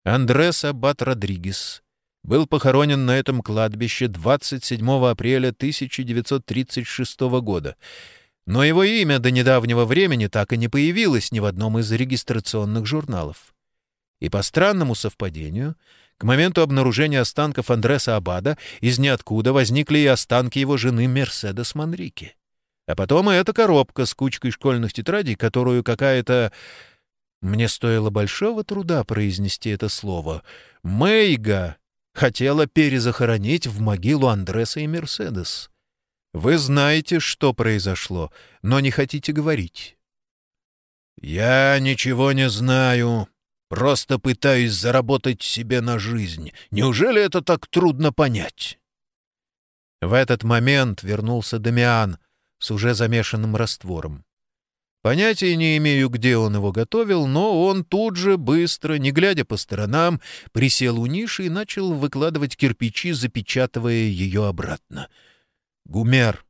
Андрес Аббат Родригес был похоронен на этом кладбище 27 апреля 1936 года, но его имя до недавнего времени так и не появилось ни в одном из регистрационных журналов. И по странному совпадению, к моменту обнаружения останков Андреса Абада из ниоткуда возникли и останки его жены Мерседес Манрике. А потом и эта коробка с кучкой школьных тетрадей, которую какая-то... Мне стоило большого труда произнести это слово. Мэйга хотела перезахоронить в могилу Андреса и Мерседес. Вы знаете, что произошло, но не хотите говорить. «Я ничего не знаю. Просто пытаюсь заработать себе на жизнь. Неужели это так трудно понять?» В этот момент вернулся Дамиан с уже замешанным раствором. Понятия не имею, где он его готовил, но он тут же, быстро, не глядя по сторонам, присел у ниши и начал выкладывать кирпичи, запечатывая ее обратно. «Гумер!»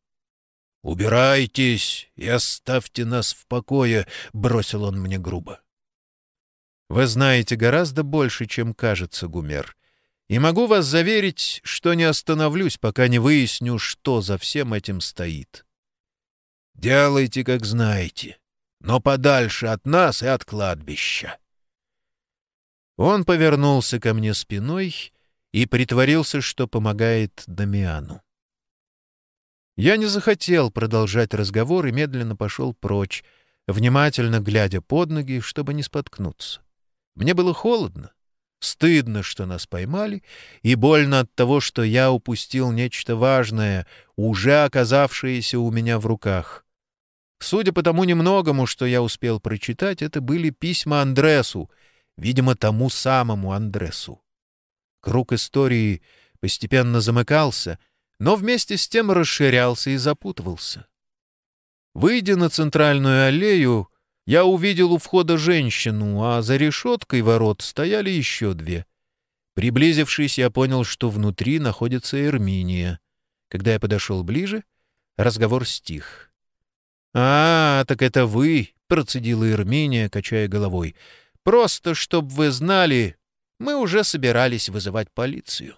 «Убирайтесь и оставьте нас в покое», — бросил он мне грубо. «Вы знаете гораздо больше, чем кажется, Гумер, и могу вас заверить, что не остановлюсь, пока не выясню, что за всем этим стоит». «Делайте, как знаете но подальше от нас и от кладбища. Он повернулся ко мне спиной и притворился, что помогает Дамиану. Я не захотел продолжать разговор и медленно пошел прочь, внимательно глядя под ноги, чтобы не споткнуться. Мне было холодно, стыдно, что нас поймали, и больно от того, что я упустил нечто важное, уже оказавшееся у меня в руках — Судя по тому немногому, что я успел прочитать, это были письма Андресу, видимо, тому самому Андресу. Круг истории постепенно замыкался, но вместе с тем расширялся и запутывался. Выйдя на центральную аллею, я увидел у входа женщину, а за решеткой ворот стояли еще две. Приблизившись, я понял, что внутри находится Эрминия. Когда я подошел ближе, разговор стих. «А, так это вы», — процедила Ирминия, качая головой. «Просто, чтоб вы знали, мы уже собирались вызывать полицию».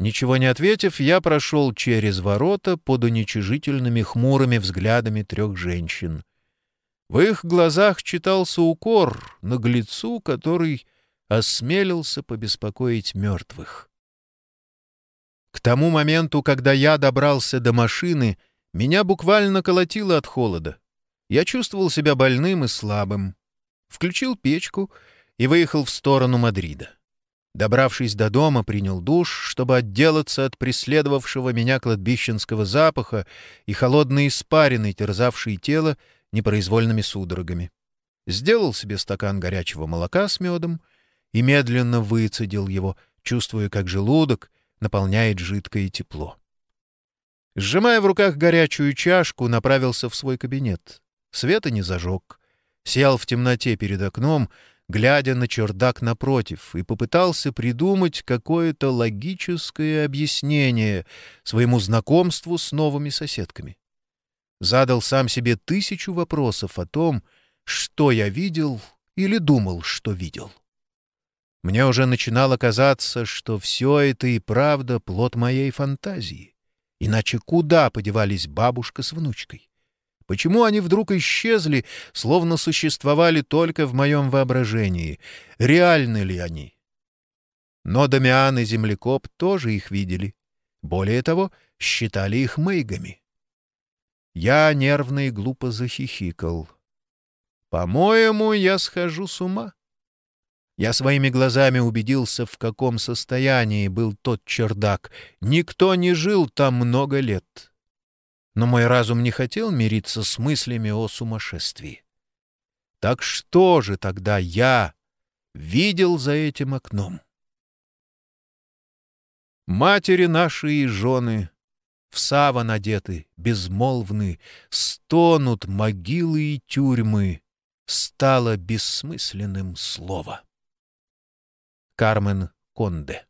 Ничего не ответив, я прошел через ворота под уничижительными хмурыми взглядами трех женщин. В их глазах читался укор наглецу, который осмелился побеспокоить мертвых. К тому моменту, когда я добрался до машины, — меня буквально колотило от холода. Я чувствовал себя больным и слабым. Включил печку и выехал в сторону Мадрида. Добравшись до дома, принял душ, чтобы отделаться от преследовавшего меня кладбищенского запаха и холодной испарины, терзавшей тело непроизвольными судорогами. Сделал себе стакан горячего молока с медом и медленно выцедил его, чувствуя, как желудок наполняет жидкое тепло. Сжимая в руках горячую чашку, направился в свой кабинет. Света не зажег. Сел в темноте перед окном, глядя на чердак напротив, и попытался придумать какое-то логическое объяснение своему знакомству с новыми соседками. Задал сам себе тысячу вопросов о том, что я видел или думал, что видел. Мне уже начинало казаться, что все это и правда плод моей фантазии. Иначе куда подевались бабушка с внучкой? Почему они вдруг исчезли, словно существовали только в моем воображении? Реальны ли они? Но Дамиан и землекоп тоже их видели. Более того, считали их мейгами. Я нервно и глупо захихикал. По-моему, я схожу с ума. Я своими глазами убедился, в каком состоянии был тот чердак. Никто не жил там много лет. Но мой разум не хотел мириться с мыслями о сумасшествии. Так что же тогда я видел за этим окном? Матери наши и жены в саван одеты, безмолвны, стонут могилы и тюрьмы, стало бессмысленным слово. Кармен Конде